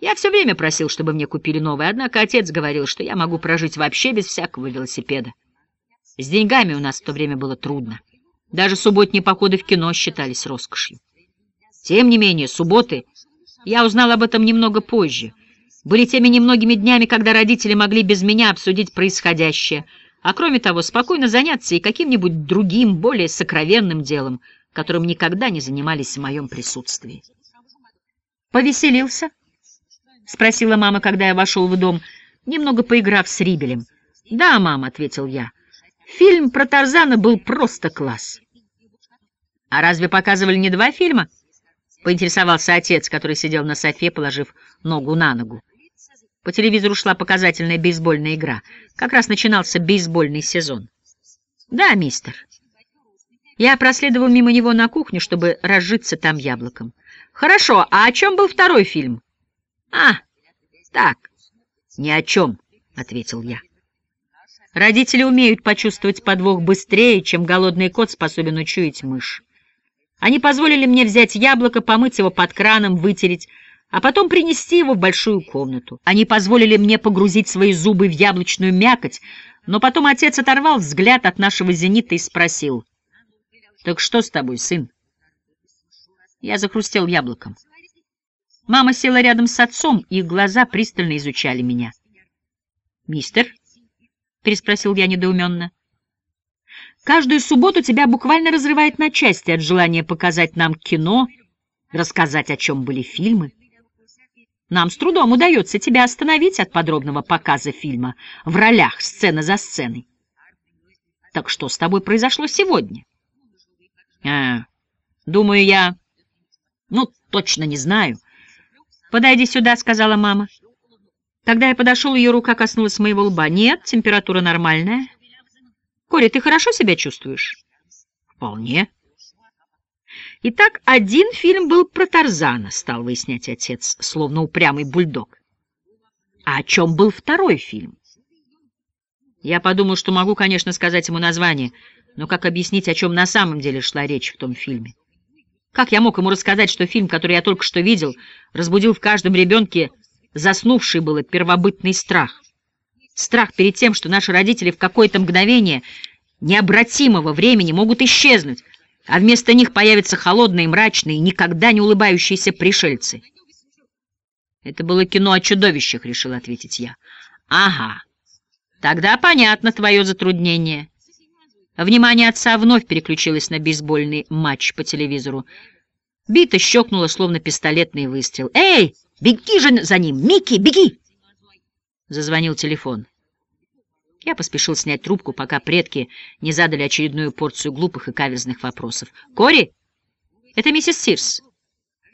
Я все время просил, чтобы мне купили новый, однако отец говорил, что я могу прожить вообще без всякого велосипеда. С деньгами у нас в то время было трудно. Даже субботние походы в кино считались роскошью. Тем не менее, субботы, я узнал об этом немного позже, были теми немногими днями, когда родители могли без меня обсудить происходящее, а кроме того, спокойно заняться и каким-нибудь другим, более сокровенным делом, которым никогда не занимались в моем присутствии. «Повеселился?» — спросила мама, когда я вошел в дом, немного поиграв с Рибелем. «Да, мама», — ответил я. «Фильм про Тарзана был просто класс». «А разве показывали не два фильма?» — поинтересовался отец, который сидел на софе, положив ногу на ногу. По телевизору шла показательная бейсбольная игра. Как раз начинался бейсбольный сезон. «Да, мистер». Я проследовал мимо него на кухню, чтобы разжиться там яблоком. «Хорошо, а о чем был второй фильм?» «А, так, ни о чем», — ответил я. Родители умеют почувствовать подвох быстрее, чем голодный кот способен учуять мышь. Они позволили мне взять яблоко, помыть его под краном, вытереть, а потом принести его в большую комнату. Они позволили мне погрузить свои зубы в яблочную мякоть, но потом отец оторвал взгляд от нашего зенита и спросил, «Так что с тобой, сын?» Я захрустел яблоком. Мама села рядом с отцом, и глаза пристально изучали меня. «Мистер?» — переспросил я недоуменно. «Каждую субботу тебя буквально разрывает на части от желания показать нам кино, рассказать, о чем были фильмы». Нам с трудом удается тебя остановить от подробного показа фильма в ролях сцена за сценой. Так что с тобой произошло сегодня? А, думаю, я... Ну, точно не знаю. Подойди сюда, сказала мама. Когда я подошел, ее рука коснулась моего лба. Нет, температура нормальная. Кори, ты хорошо себя чувствуешь? Вполне. Итак, один фильм был про Тарзана, стал выяснять отец, словно упрямый бульдог. А о чем был второй фильм? Я подумал, что могу, конечно, сказать ему название, но как объяснить, о чем на самом деле шла речь в том фильме? Как я мог ему рассказать, что фильм, который я только что видел, разбудил в каждом ребенке заснувший было первобытный страх? Страх перед тем, что наши родители в какое-то мгновение необратимого времени могут исчезнуть, а вместо них появятся холодные, мрачные, никогда не улыбающиеся пришельцы. Это было кино о чудовищах, решил ответить я. Ага, тогда понятно твое затруднение. Внимание отца вновь переключилось на бейсбольный матч по телевизору. Бита щелкнула, словно пистолетный выстрел. «Эй, беги же за ним! Микки, беги!» Зазвонил телефон. Я поспешил снять трубку, пока предки не задали очередную порцию глупых и каверзных вопросов. «Кори, это миссис Сирс.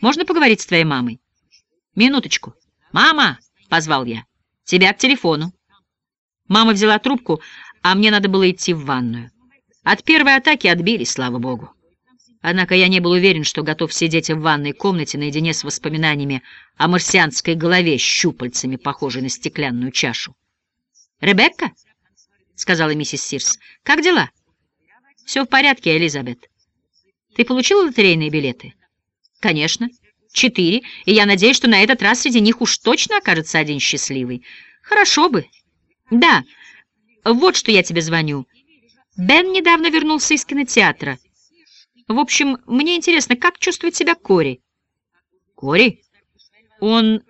Можно поговорить с твоей мамой?» «Минуточку. Мама!» — позвал я. «Тебя к телефону». Мама взяла трубку, а мне надо было идти в ванную. От первой атаки отбились, слава богу. Однако я не был уверен, что готов сидеть в ванной комнате наедине с воспоминаниями о марсианской голове с щупальцами, похожей на стеклянную чашу. «Ребекка?» — сказала миссис Сирс. — Как дела? — Все в порядке, Элизабет. — Ты получила лотерейные билеты? — Конечно. Четыре, и я надеюсь, что на этот раз среди них уж точно окажется один счастливый. Хорошо бы. Да, вот что я тебе звоню. Бен недавно вернулся из кинотеатра. В общем, мне интересно, как чувствует себя Кори? Кори? Он...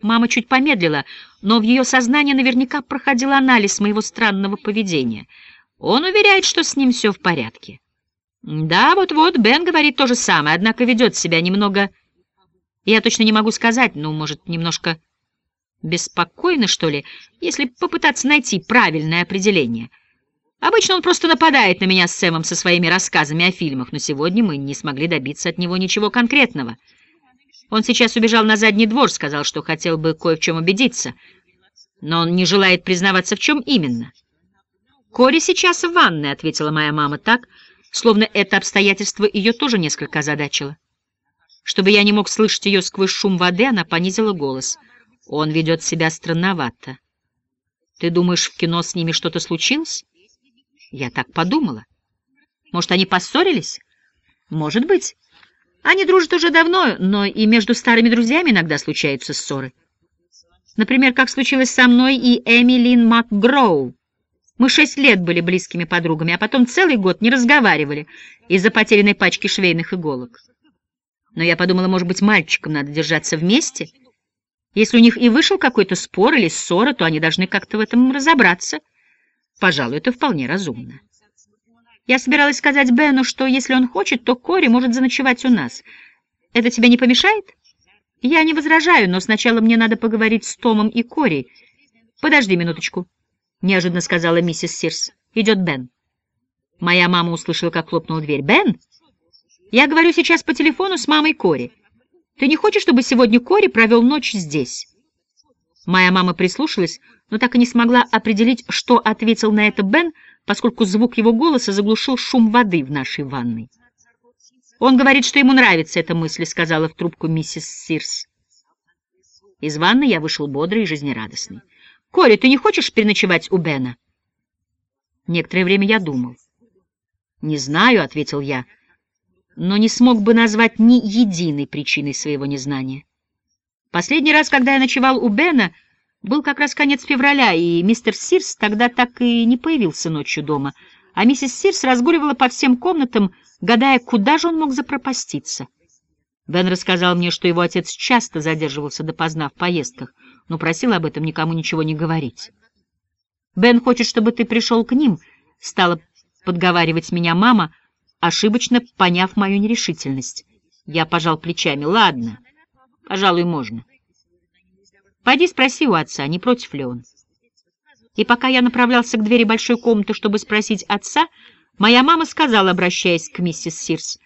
Мама чуть помедлила, но в ее сознании наверняка проходил анализ моего странного поведения. Он уверяет, что с ним все в порядке. Да, вот-вот, Бен говорит то же самое, однако ведет себя немного... Я точно не могу сказать, ну, может, немножко беспокойно, что ли, если попытаться найти правильное определение. Обычно он просто нападает на меня с Сэмом со своими рассказами о фильмах, но сегодня мы не смогли добиться от него ничего конкретного. Он сейчас убежал на задний двор, сказал, что хотел бы кое в чем убедиться, но он не желает признаваться, в чем именно. «Кори сейчас в ванной», — ответила моя мама так, словно это обстоятельство ее тоже несколько озадачило. Чтобы я не мог слышать ее сквозь шум воды, она понизила голос. «Он ведет себя странновато. Ты думаешь, в кино с ними что-то случилось?» Я так подумала. «Может, они поссорились?» «Может быть». Они дружат уже давно, но и между старыми друзьями иногда случаются ссоры. Например, как случилось со мной и Эмилин МакГроу. Мы шесть лет были близкими подругами, а потом целый год не разговаривали из-за потерянной пачки швейных иголок. Но я подумала, может быть, мальчикам надо держаться вместе. Если у них и вышел какой-то спор или ссора, то они должны как-то в этом разобраться. Пожалуй, это вполне разумно. Я собиралась сказать Бену, что если он хочет, то Кори может заночевать у нас. Это тебе не помешает? Я не возражаю, но сначала мне надо поговорить с Томом и Кори. Подожди минуточку, — неожиданно сказала миссис Сирс. Идет Бен. Моя мама услышала, как хлопнула дверь. Бен? Я говорю сейчас по телефону с мамой Кори. Ты не хочешь, чтобы сегодня Кори провел ночь здесь? Моя мама прислушалась, но так и не смогла определить, что ответил на это Бен, поскольку звук его голоса заглушил шум воды в нашей ванной. «Он говорит, что ему нравится эта мысль», — сказала в трубку миссис Сирс. Из ванны я вышел бодрый и жизнерадостный. «Кори, ты не хочешь переночевать у Бена?» Некоторое время я думал. «Не знаю», — ответил я, но не смог бы назвать ни единой причиной своего незнания. Последний раз, когда я ночевал у Бена, был как раз конец февраля, и мистер Сирс тогда так и не появился ночью дома, а миссис Сирс разгуливала по всем комнатам, гадая, куда же он мог запропаститься. Бен рассказал мне, что его отец часто задерживался допоздна в поездках, но просил об этом никому ничего не говорить. «Бен хочет, чтобы ты пришел к ним», — стала подговаривать меня мама, ошибочно поняв мою нерешительность. Я пожал плечами. «Ладно, пожалуй, можно». Пойди спроси у отца, не против ли он. И пока я направлялся к двери большой комнаты, чтобы спросить отца, моя мама сказала, обращаясь к миссис Сирс,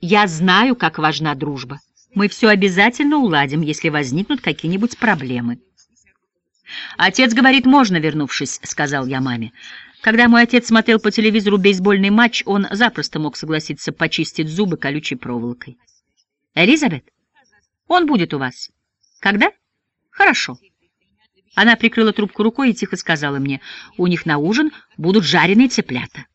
«Я знаю, как важна дружба. Мы все обязательно уладим, если возникнут какие-нибудь проблемы». «Отец говорит, можно, вернувшись», — сказал я маме. Когда мой отец смотрел по телевизору бейсбольный матч, он запросто мог согласиться почистить зубы колючей проволокой. «Элизабет, он будет у вас. Когда?» Хорошо. Она прикрыла трубку рукой и тихо сказала мне, у них на ужин будут жареные цыплята.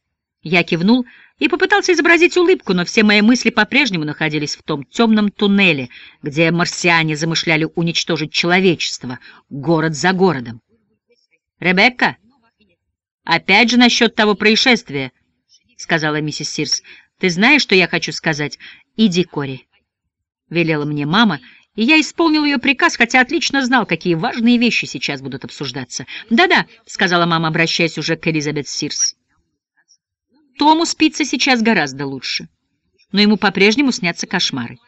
Я кивнул и попытался изобразить улыбку, но все мои мысли по-прежнему находились в том темном туннеле, где марсиане замышляли уничтожить человечество, город за городом. «Ребекка, опять же насчет того происшествия», — сказала миссис Сирс. «Ты знаешь, что я хочу сказать? Иди, Кори», — велела мне мама, и я исполнил ее приказ, хотя отлично знал, какие важные вещи сейчас будут обсуждаться. «Да-да», — сказала мама, обращаясь уже к Элизабет Сирс. «Тому спится сейчас гораздо лучше, но ему по-прежнему снятся кошмары.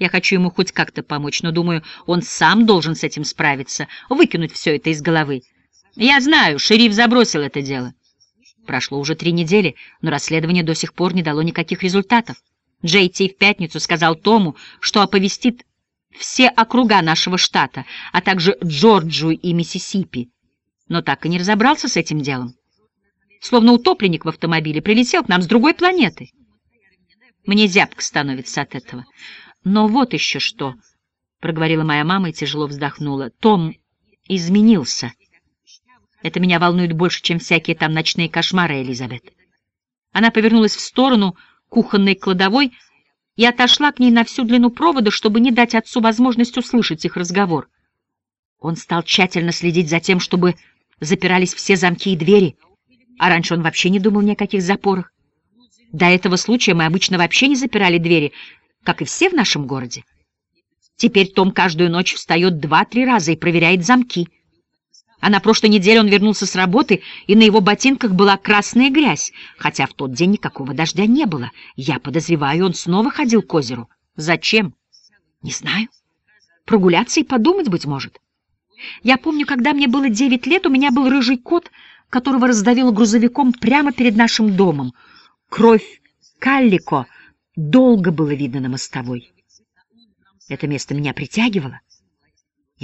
Я хочу ему хоть как-то помочь, но, думаю, он сам должен с этим справиться, выкинуть все это из головы. Я знаю, шериф забросил это дело. Прошло уже три недели, но расследование до сих пор не дало никаких результатов. Джей Ти в пятницу сказал Тому, что оповестит все округа нашего штата, а также Джорджию и Миссисипи, но так и не разобрался с этим делом. Словно утопленник в автомобиле прилетел к нам с другой планеты. Мне зябко становится от этого. Но вот еще что, — проговорила моя мама и тяжело вздохнула. Том изменился. Это меня волнует больше, чем всякие там ночные кошмары, Элизабет. Она повернулась в сторону кухонной кладовой, и отошла к ней на всю длину провода, чтобы не дать отцу возможность услышать их разговор. Он стал тщательно следить за тем, чтобы запирались все замки и двери, а раньше он вообще не думал ни о каких запорах. До этого случая мы обычно вообще не запирали двери, как и все в нашем городе. Теперь Том каждую ночь встает два-три раза и проверяет замки — а на прошлой неделе он вернулся с работы, и на его ботинках была красная грязь, хотя в тот день никакого дождя не было. Я подозреваю, он снова ходил к озеру. Зачем? Не знаю. Прогуляться и подумать, быть может. Я помню, когда мне было девять лет, у меня был рыжий кот, которого раздавило грузовиком прямо перед нашим домом. Кровь Каллико долго было видно на мостовой. Это место меня притягивало.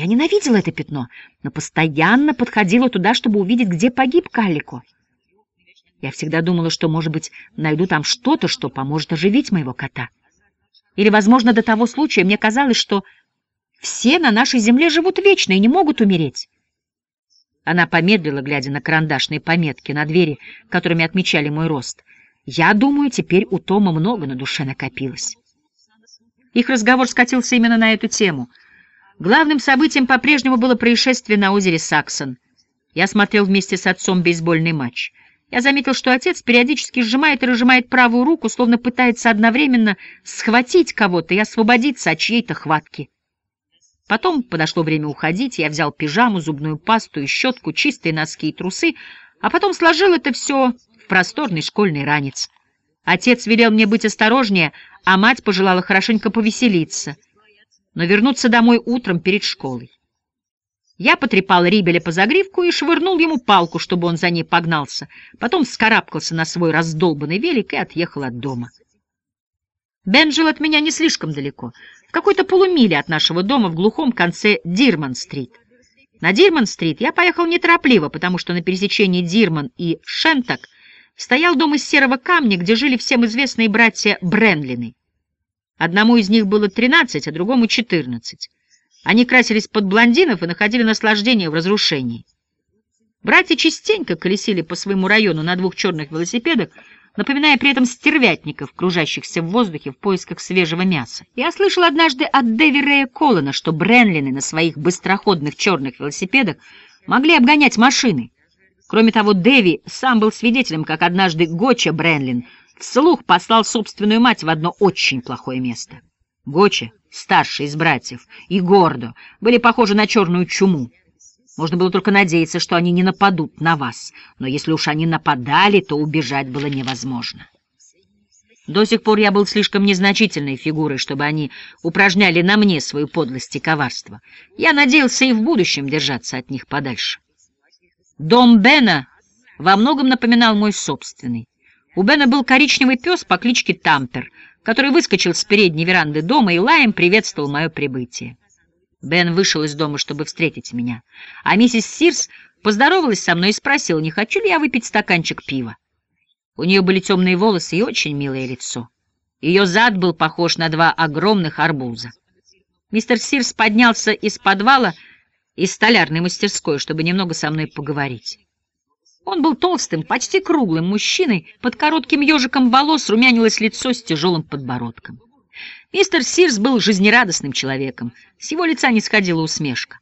Я ненавидела это пятно, но постоянно подходила туда, чтобы увидеть, где погиб Каллико. Я всегда думала, что, может быть, найду там что-то, что поможет оживить моего кота. Или, возможно, до того случая мне казалось, что все на нашей земле живут вечно и не могут умереть. Она помедлила, глядя на карандашные пометки на двери, которыми отмечали мой рост. Я думаю, теперь у Тома много на душе накопилось. Их разговор скатился именно на эту тему — Главным событием по-прежнему было происшествие на озере Саксон. Я смотрел вместе с отцом бейсбольный матч. Я заметил, что отец периодически сжимает и разжимает правую руку, словно пытается одновременно схватить кого-то и освободиться от чьей-то хватки. Потом подошло время уходить, я взял пижаму, зубную пасту и щетку, чистые носки и трусы, А потом сложил это все в просторный школьный ранец. Отец велел мне быть осторожнее, а мать пожелала хорошенько повеселиться, но вернуться домой утром перед школой. Я потрепал Рибеля по загривку и швырнул ему палку, чтобы он за ней погнался. Потом вскарабкался на свой раздолбанный велик и отъехал от дома. Бен жил от меня не слишком далеко, в какой-то полумиле от нашего дома в глухом конце Дирман-стрит. На Дирман-стрит я поехал неторопливо, потому что на пересечении Дирман и Шентак стоял дом из серого камня, где жили всем известные братья Бренлины. Одному из них было тринадцать, а другому четырнадцать. Они красились под блондинов и находили наслаждение в разрушении. Братья частенько колесили по своему району на двух черных велосипедах, напоминая при этом стервятников, кружащихся в воздухе в поисках свежего мяса. Я слышал однажды от Дэви Рэя Коллина, что Бренлины на своих быстроходных черных велосипедах могли обгонять машины. Кроме того, Дэви сам был свидетелем, как однажды Гоча Бренлин вслух послал собственную мать в одно очень плохое место. Гоча старший из братьев, и Гордо были похожи на черную чуму. Можно было только надеяться, что они не нападут на вас, но если уж они нападали, то убежать было невозможно. До сих пор я был слишком незначительной фигурой, чтобы они упражняли на мне свою подлость и коварство. Я надеялся и в будущем держаться от них подальше. Дом Бена во многом напоминал мой собственный. У Бена был коричневый пес по кличке Тампер — который выскочил с передней веранды дома и лаем приветствовал мое прибытие. Бен вышел из дома, чтобы встретить меня, а миссис Сирс поздоровалась со мной и спросила, не хочу ли я выпить стаканчик пива. У нее были темные волосы и очень милое лицо. Ее зад был похож на два огромных арбуза. Мистер Сирс поднялся из подвала из столярной мастерской, чтобы немного со мной поговорить. Он был толстым, почти круглым мужчиной, под коротким ежиком волос румянилось лицо с тяжелым подбородком. Мистер Сирс был жизнерадостным человеком, с его лица не сходила усмешка.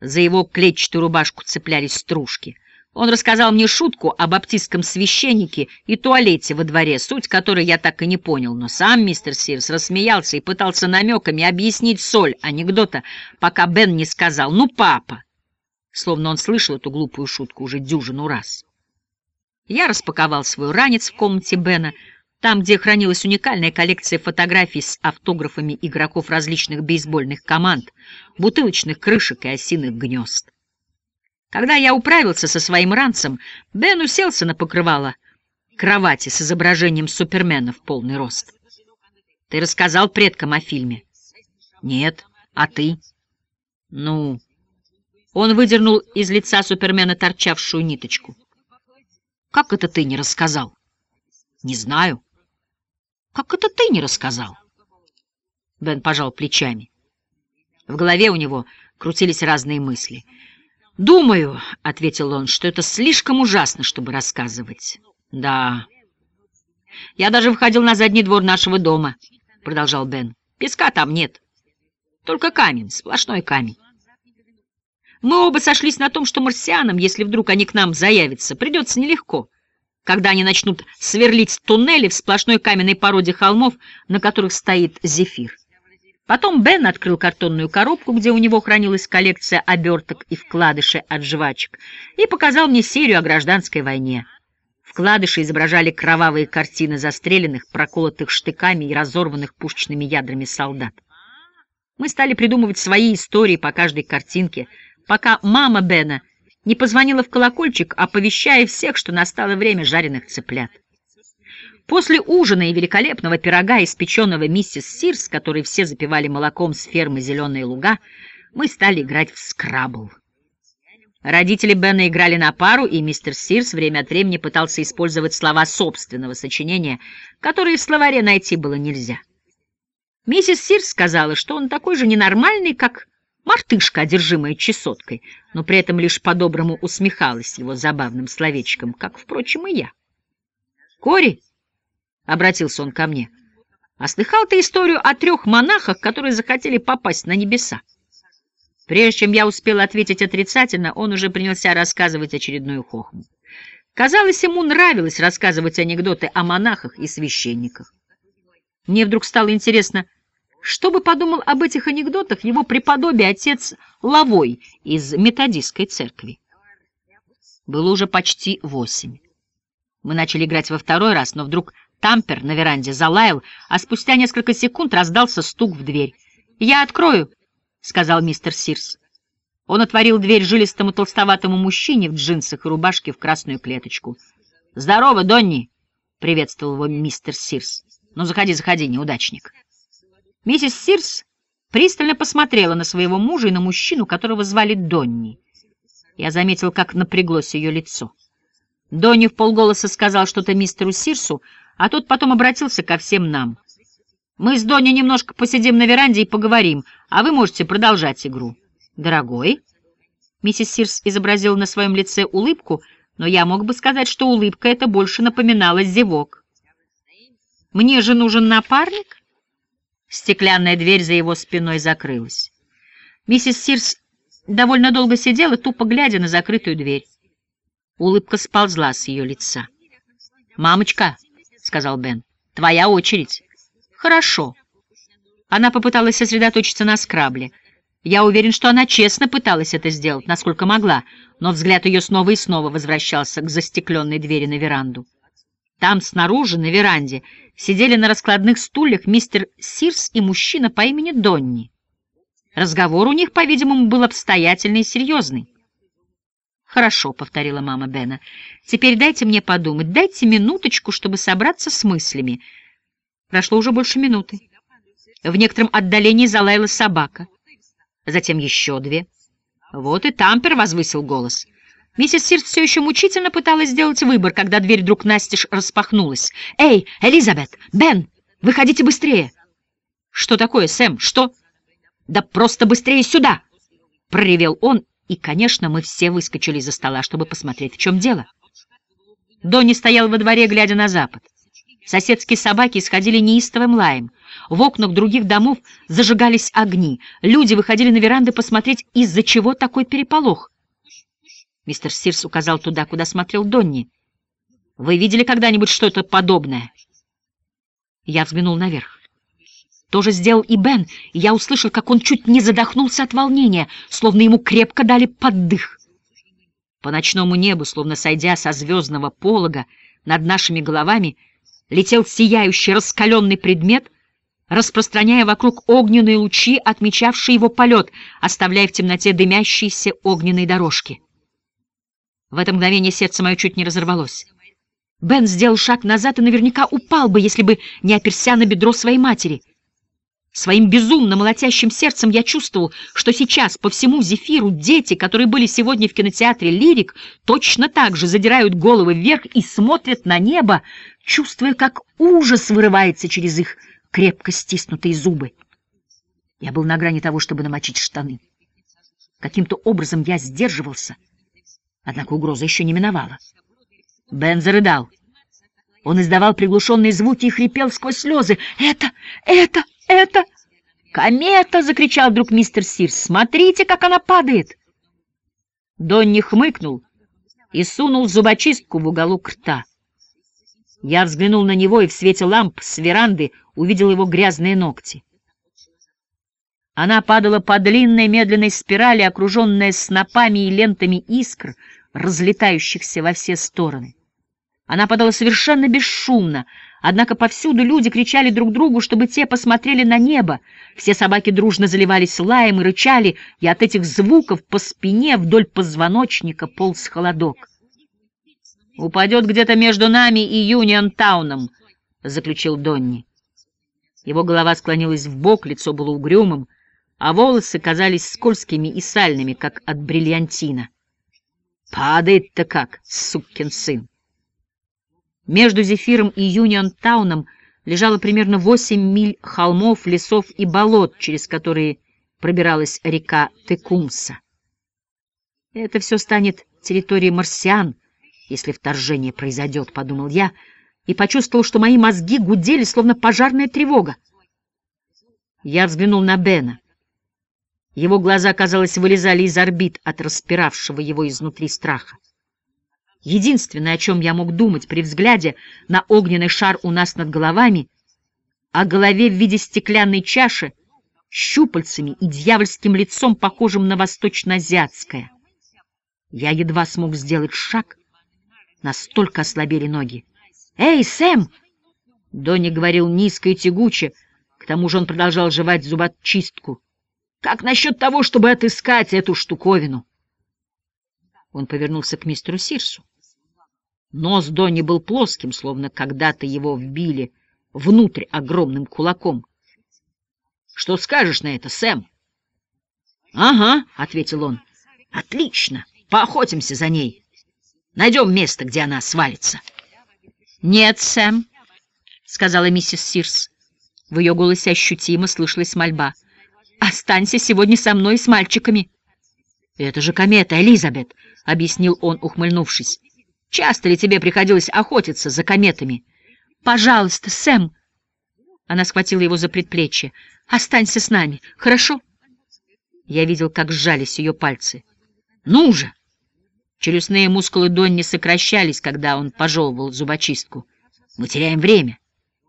За его клетчатую рубашку цеплялись стружки. Он рассказал мне шутку о баптистском священнике и туалете во дворе, суть которой я так и не понял, но сам мистер Сирс рассмеялся и пытался намеками объяснить соль анекдота, пока Бен не сказал «Ну, папа!» Словно он слышал эту глупую шутку уже дюжину раз. Я распаковал свой ранец в комнате Бена, там, где хранилась уникальная коллекция фотографий с автографами игроков различных бейсбольных команд, бутылочных крышек и осиных гнезд. Когда я управился со своим ранцем, Бен уселся на покрывало кровати с изображением Супермена в полный рост. «Ты рассказал предкам о фильме?» «Нет. А ты?» «Ну...» Он выдернул из лица Супермена торчавшую ниточку. «Как это ты не рассказал?» «Не знаю». «Как это ты не рассказал?» Бен пожал плечами. В голове у него крутились разные мысли. «Думаю», — ответил он, — «что это слишком ужасно, чтобы рассказывать». «Да». «Я даже входил на задний двор нашего дома», — продолжал Бен. «Песка там нет. Только камень, сплошной камень. Мы оба сошлись на том, что марсианам, если вдруг они к нам заявятся, придется нелегко, когда они начнут сверлить туннели в сплошной каменной породе холмов, на которых стоит зефир. Потом Бен открыл картонную коробку, где у него хранилась коллекция оберток и вкладышей от жвачек, и показал мне серию о гражданской войне. Вкладыши изображали кровавые картины застреленных, проколотых штыками и разорванных пушечными ядрами солдат. Мы стали придумывать свои истории по каждой картинке — пока мама Бена не позвонила в колокольчик, оповещая всех, что настало время жареных цыплят. После ужина и великолепного пирога, испеченного миссис Сирс, который все запивали молоком с фермы «Зеленые луга», мы стали играть в скрабл. Родители Бена играли на пару, и мистер Сирс время от времени пытался использовать слова собственного сочинения, которые в словаре найти было нельзя. Миссис Сирс сказала, что он такой же ненормальный, как мартышка, одержимая чесоткой, но при этом лишь по-доброму усмехалась его забавным словечком, как, впрочем, и я. «Кори», — обратился он ко мне, — «а слыхал ты историю о трех монахах, которые захотели попасть на небеса?» Прежде чем я успел ответить отрицательно, он уже принялся рассказывать очередную хохму. Казалось, ему нравилось рассказывать анекдоты о монахах и священниках. Мне вдруг стало интересно, что бы подумал об этих анекдотах его преподобие отец Лавой из методистской церкви? Было уже почти восемь. Мы начали играть во второй раз, но вдруг тампер на веранде залаял, а спустя несколько секунд раздался стук в дверь. «Я открою», — сказал мистер Сирс. Он отворил дверь жилистому толстоватому мужчине в джинсах и рубашке в красную клеточку. «Здорово, Донни!» — приветствовал его мистер Сирс. «Ну, заходи, заходи, неудачник». Миссис Сирс пристально посмотрела на своего мужа и на мужчину, которого звали Донни. Я заметил, как напряглось ее лицо. Донни в полголоса сказал что-то мистеру Сирсу, а тот потом обратился ко всем нам. «Мы с Донни немножко посидим на веранде и поговорим, а вы можете продолжать игру». «Дорогой?» Миссис Сирс изобразила на своем лице улыбку, но я мог бы сказать, что улыбка эта больше напоминала зевок. «Мне же нужен напарник?» Стеклянная дверь за его спиной закрылась. Миссис Сирс довольно долго сидела, тупо глядя на закрытую дверь. Улыбка сползла с ее лица. «Мамочка», — сказал Бен, — «твоя очередь». «Хорошо». Она попыталась сосредоточиться на скрабле — я уверен, что она честно пыталась это сделать, насколько могла, но взгляд ее снова и снова возвращался к застекленной двери на веранду. Там, снаружи, на веранде, сидели на раскладных стульях мистер Сирс и мужчина по имени Донни. Разговор у них, по-видимому, был обстоятельный и серьезный. «Хорошо», — повторила мама Бена. «Теперь дайте мне подумать, дайте минуточку, чтобы собраться с мыслями». Прошло уже больше минуты. В некотором отдалении залаяла собака затем еще две. Вот и Тампер возвысил голос. Миссис Сирс все еще мучительно пыталась сделать выбор, когда дверь вдруг настежь распахнулась. «Эй, Элизабет! Бен! Выходите быстрее!» «Что такое, Сэм? Что?» «Да просто быстрее сюда!» — проревел он, и, конечно, мы все выскочили из-за стола, чтобы посмотреть, в чем дело. Донни стоял во дворе, глядя на запад. Соседские собаки исходили неистовым лаем. В окнах других домов зажигались огни. Люди выходили на веранды посмотреть, из-за чего такой переполох. Мистер Сирс указал туда, куда смотрел Донни. «Вы видели когда-нибудь что-то подобное?» Я взглянул наверх. То же сделал и Бен, и я услышал, как он чуть не задохнулся от волнения, словно ему крепко дали поддых. По ночному небу, словно сойдя со звездного полога, над нашими головами летел сияющий раскаленный предмет, распространяя вокруг огненные лучи, отмечавшие его полет, оставляя в темноте дымящиеся огненные дорожки. В это мгновение сердце мое чуть не разорвалось. Бен сделал шаг назад и наверняка упал бы, если бы не оперся на бедро своей матери. Своим безумно молотящим сердцем я чувствовал, что сейчас по всему Зефиру дети, которые были сегодня в кинотеатре «Лирик», точно так же задирают головы вверх и смотрят на небо, чувствуя, как ужас вырывается через их крепко стиснутые зубы. Я был на грани того, чтобы намочить штаны. Каким-то образом я сдерживался, однако угроза еще не миновала. Бен зарыдал. Он издавал приглушенные звуки и хрипел сквозь слезы. «Это! Это! Это!» «Комета!» — закричал вдруг мистер Сирс. «Смотрите, как она падает!» Донни хмыкнул и сунул зубочистку в уголок рта. Я взглянул на него и в свете ламп с веранды увидел его грязные ногти. Она падала по длинной медленной спирали, окруженная снопами и лентами искр, разлетающихся во все стороны. Она падала совершенно бесшумно, однако повсюду люди кричали друг другу, чтобы те посмотрели на небо. Все собаки дружно заливались лаем и рычали, и от этих звуков по спине вдоль позвоночника полз холодок. «Упадет где-то между нами и Юнион-тауном», — заключил Донни. Его голова склонилась в бок, лицо было угрюмым, а волосы казались скользкими и сальными, как от бриллиантина. «Падает-то как, сукин сын!» Между Зефиром и Юнион-тауном лежало примерно восемь миль холмов, лесов и болот, через которые пробиралась река Текумса. Это все станет территорией марсиан, если вторжение произойдет, — подумал я, и почувствовал, что мои мозги гудели, словно пожарная тревога. Я взглянул на Бена. Его глаза, казалось, вылезали из орбит от распиравшего его изнутри страха. Единственное, о чем я мог думать при взгляде на огненный шар у нас над головами, о голове в виде стеклянной чаши, щупальцами и дьявольским лицом, похожим на восточно-азиатское. Я едва смог сделать шаг, настолько ослабели ноги. «Эй, Сэм!» Донни говорил низко и тягуче, к тому же он продолжал жевать зубочистку. «Как насчет того, чтобы отыскать эту штуковину?» Он повернулся к мистеру Сирсу. Нос Донни был плоским, словно когда-то его вбили внутрь огромным кулаком. — Что скажешь на это, Сэм? — Ага, — ответил он. — Отлично. Поохотимся за ней. Найдем место, где она свалится. — Нет, Сэм, — сказала миссис Сирс. В ее голосе ощутимо слышалась мольба. — Останься сегодня со мной с мальчиками. — Это же комета, Элизабет, — объяснил он, ухмыльнувшись. — Часто ли тебе приходилось охотиться за кометами? — Пожалуйста, Сэм. Она схватила его за предплечье. — Останься с нами, хорошо? Я видел, как сжались ее пальцы. — Ну же! Челюстные мускулы Донни сокращались, когда он пожевывал зубочистку. — Мы теряем время.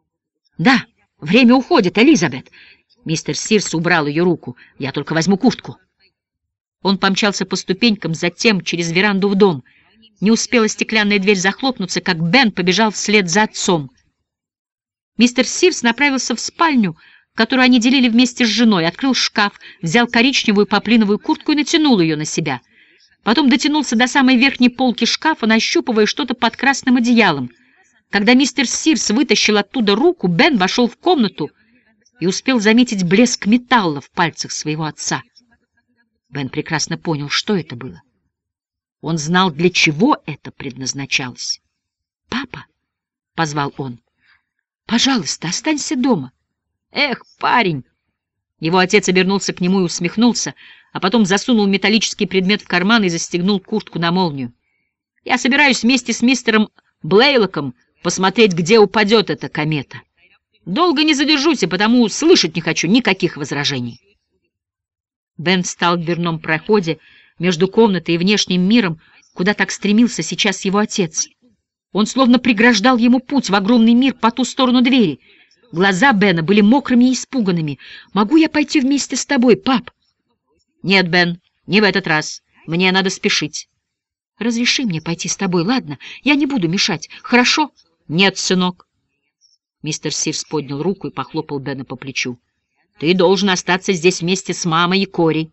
— Да, время уходит, Элизабет. Мистер Сирс убрал ее руку. — Я только возьму куртку. Он помчался по ступенькам, затем через веранду в дом. Не успела стеклянная дверь захлопнуться, как Бен побежал вслед за отцом. Мистер Сирс направился в спальню, которую они делили вместе с женой, открыл шкаф, взял коричневую поплиновую куртку и натянул ее на себя. Потом дотянулся до самой верхней полки шкафа, нащупывая что-то под красным одеялом. Когда мистер Сирс вытащил оттуда руку, Бен вошел в комнату и успел заметить блеск металла в пальцах своего отца. Бен прекрасно понял, что это было. Он знал, для чего это предназначалось. «Папа!» — позвал он. «Пожалуйста, останься дома». «Эх, парень!» Его отец обернулся к нему и усмехнулся, а потом засунул металлический предмет в карман и застегнул куртку на молнию. «Я собираюсь вместе с мистером Блейлоком посмотреть, где упадет эта комета. Долго не задержусь, и потому слышать не хочу никаких возражений». Бен встал в дверном проходе между комнатой и внешним миром, куда так стремился сейчас его отец. Он словно преграждал ему путь в огромный мир по ту сторону двери. Глаза Бена были мокрыми и испуганными. «Могу я пойти вместе с тобой, пап?» «Нет, Бен, не в этот раз. Мне надо спешить». «Разреши мне пойти с тобой, ладно? Я не буду мешать, хорошо?» «Нет, сынок». Мистер Сирс поднял руку и похлопал Бена по плечу. «Ты должен остаться здесь вместе с мамой и Кори».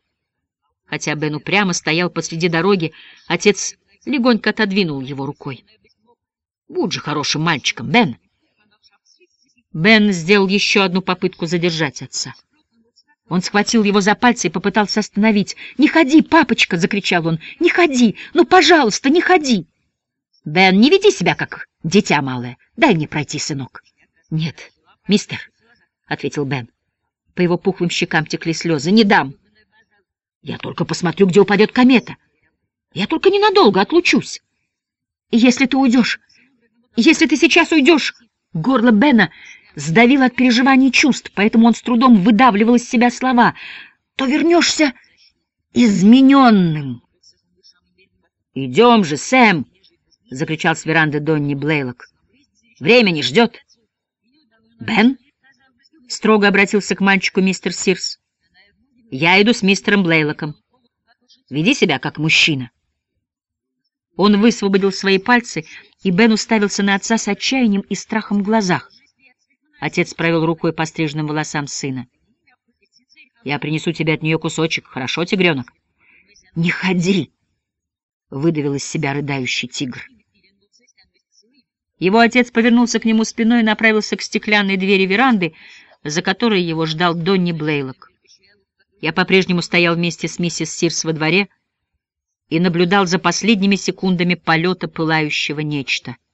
Хотя Бен упрямо стоял посреди дороги, отец легонько отодвинул его рукой. «Будь же хорошим мальчиком, Бен!» Бен сделал еще одну попытку задержать отца. Он схватил его за пальцы и попытался остановить. «Не ходи, папочка!» — закричал он. «Не ходи! Ну, пожалуйста, не ходи!» «Бен, не веди себя, как дитя малое. Дай мне пройти, сынок». «Нет, мистер», — ответил Бен. По его пухлым щекам текли слезы. «Не дам!» «Я только посмотрю, где упадет комета. Я только ненадолго отлучусь. Если ты уйдешь, если ты сейчас уйдешь...» Горло Бена сдавило от переживаний чувств, поэтому он с трудом выдавливал из себя слова. «То вернешься измененным». «Идем же, Сэм!» — закричал с веранды Донни Блейлок. «Время не ждет». «Бен?» — строго обратился к мальчику мистер Сирс. «Я иду с мистером Блейлоком. Веди себя как мужчина». Он высвободил свои пальцы, и Бен уставился на отца с отчаянием и страхом в глазах. Отец провел рукой по стриженным волосам сына. «Я принесу тебе от нее кусочек, хорошо, тигренок?» «Не ходи!» — выдавил из себя рыдающий тигр. Его отец повернулся к нему спиной и направился к стеклянной двери веранды, за которой его ждал Донни Блейлок. Я по-прежнему стоял вместе с миссис Сирс во дворе и наблюдал за последними секундами полета пылающего нечто —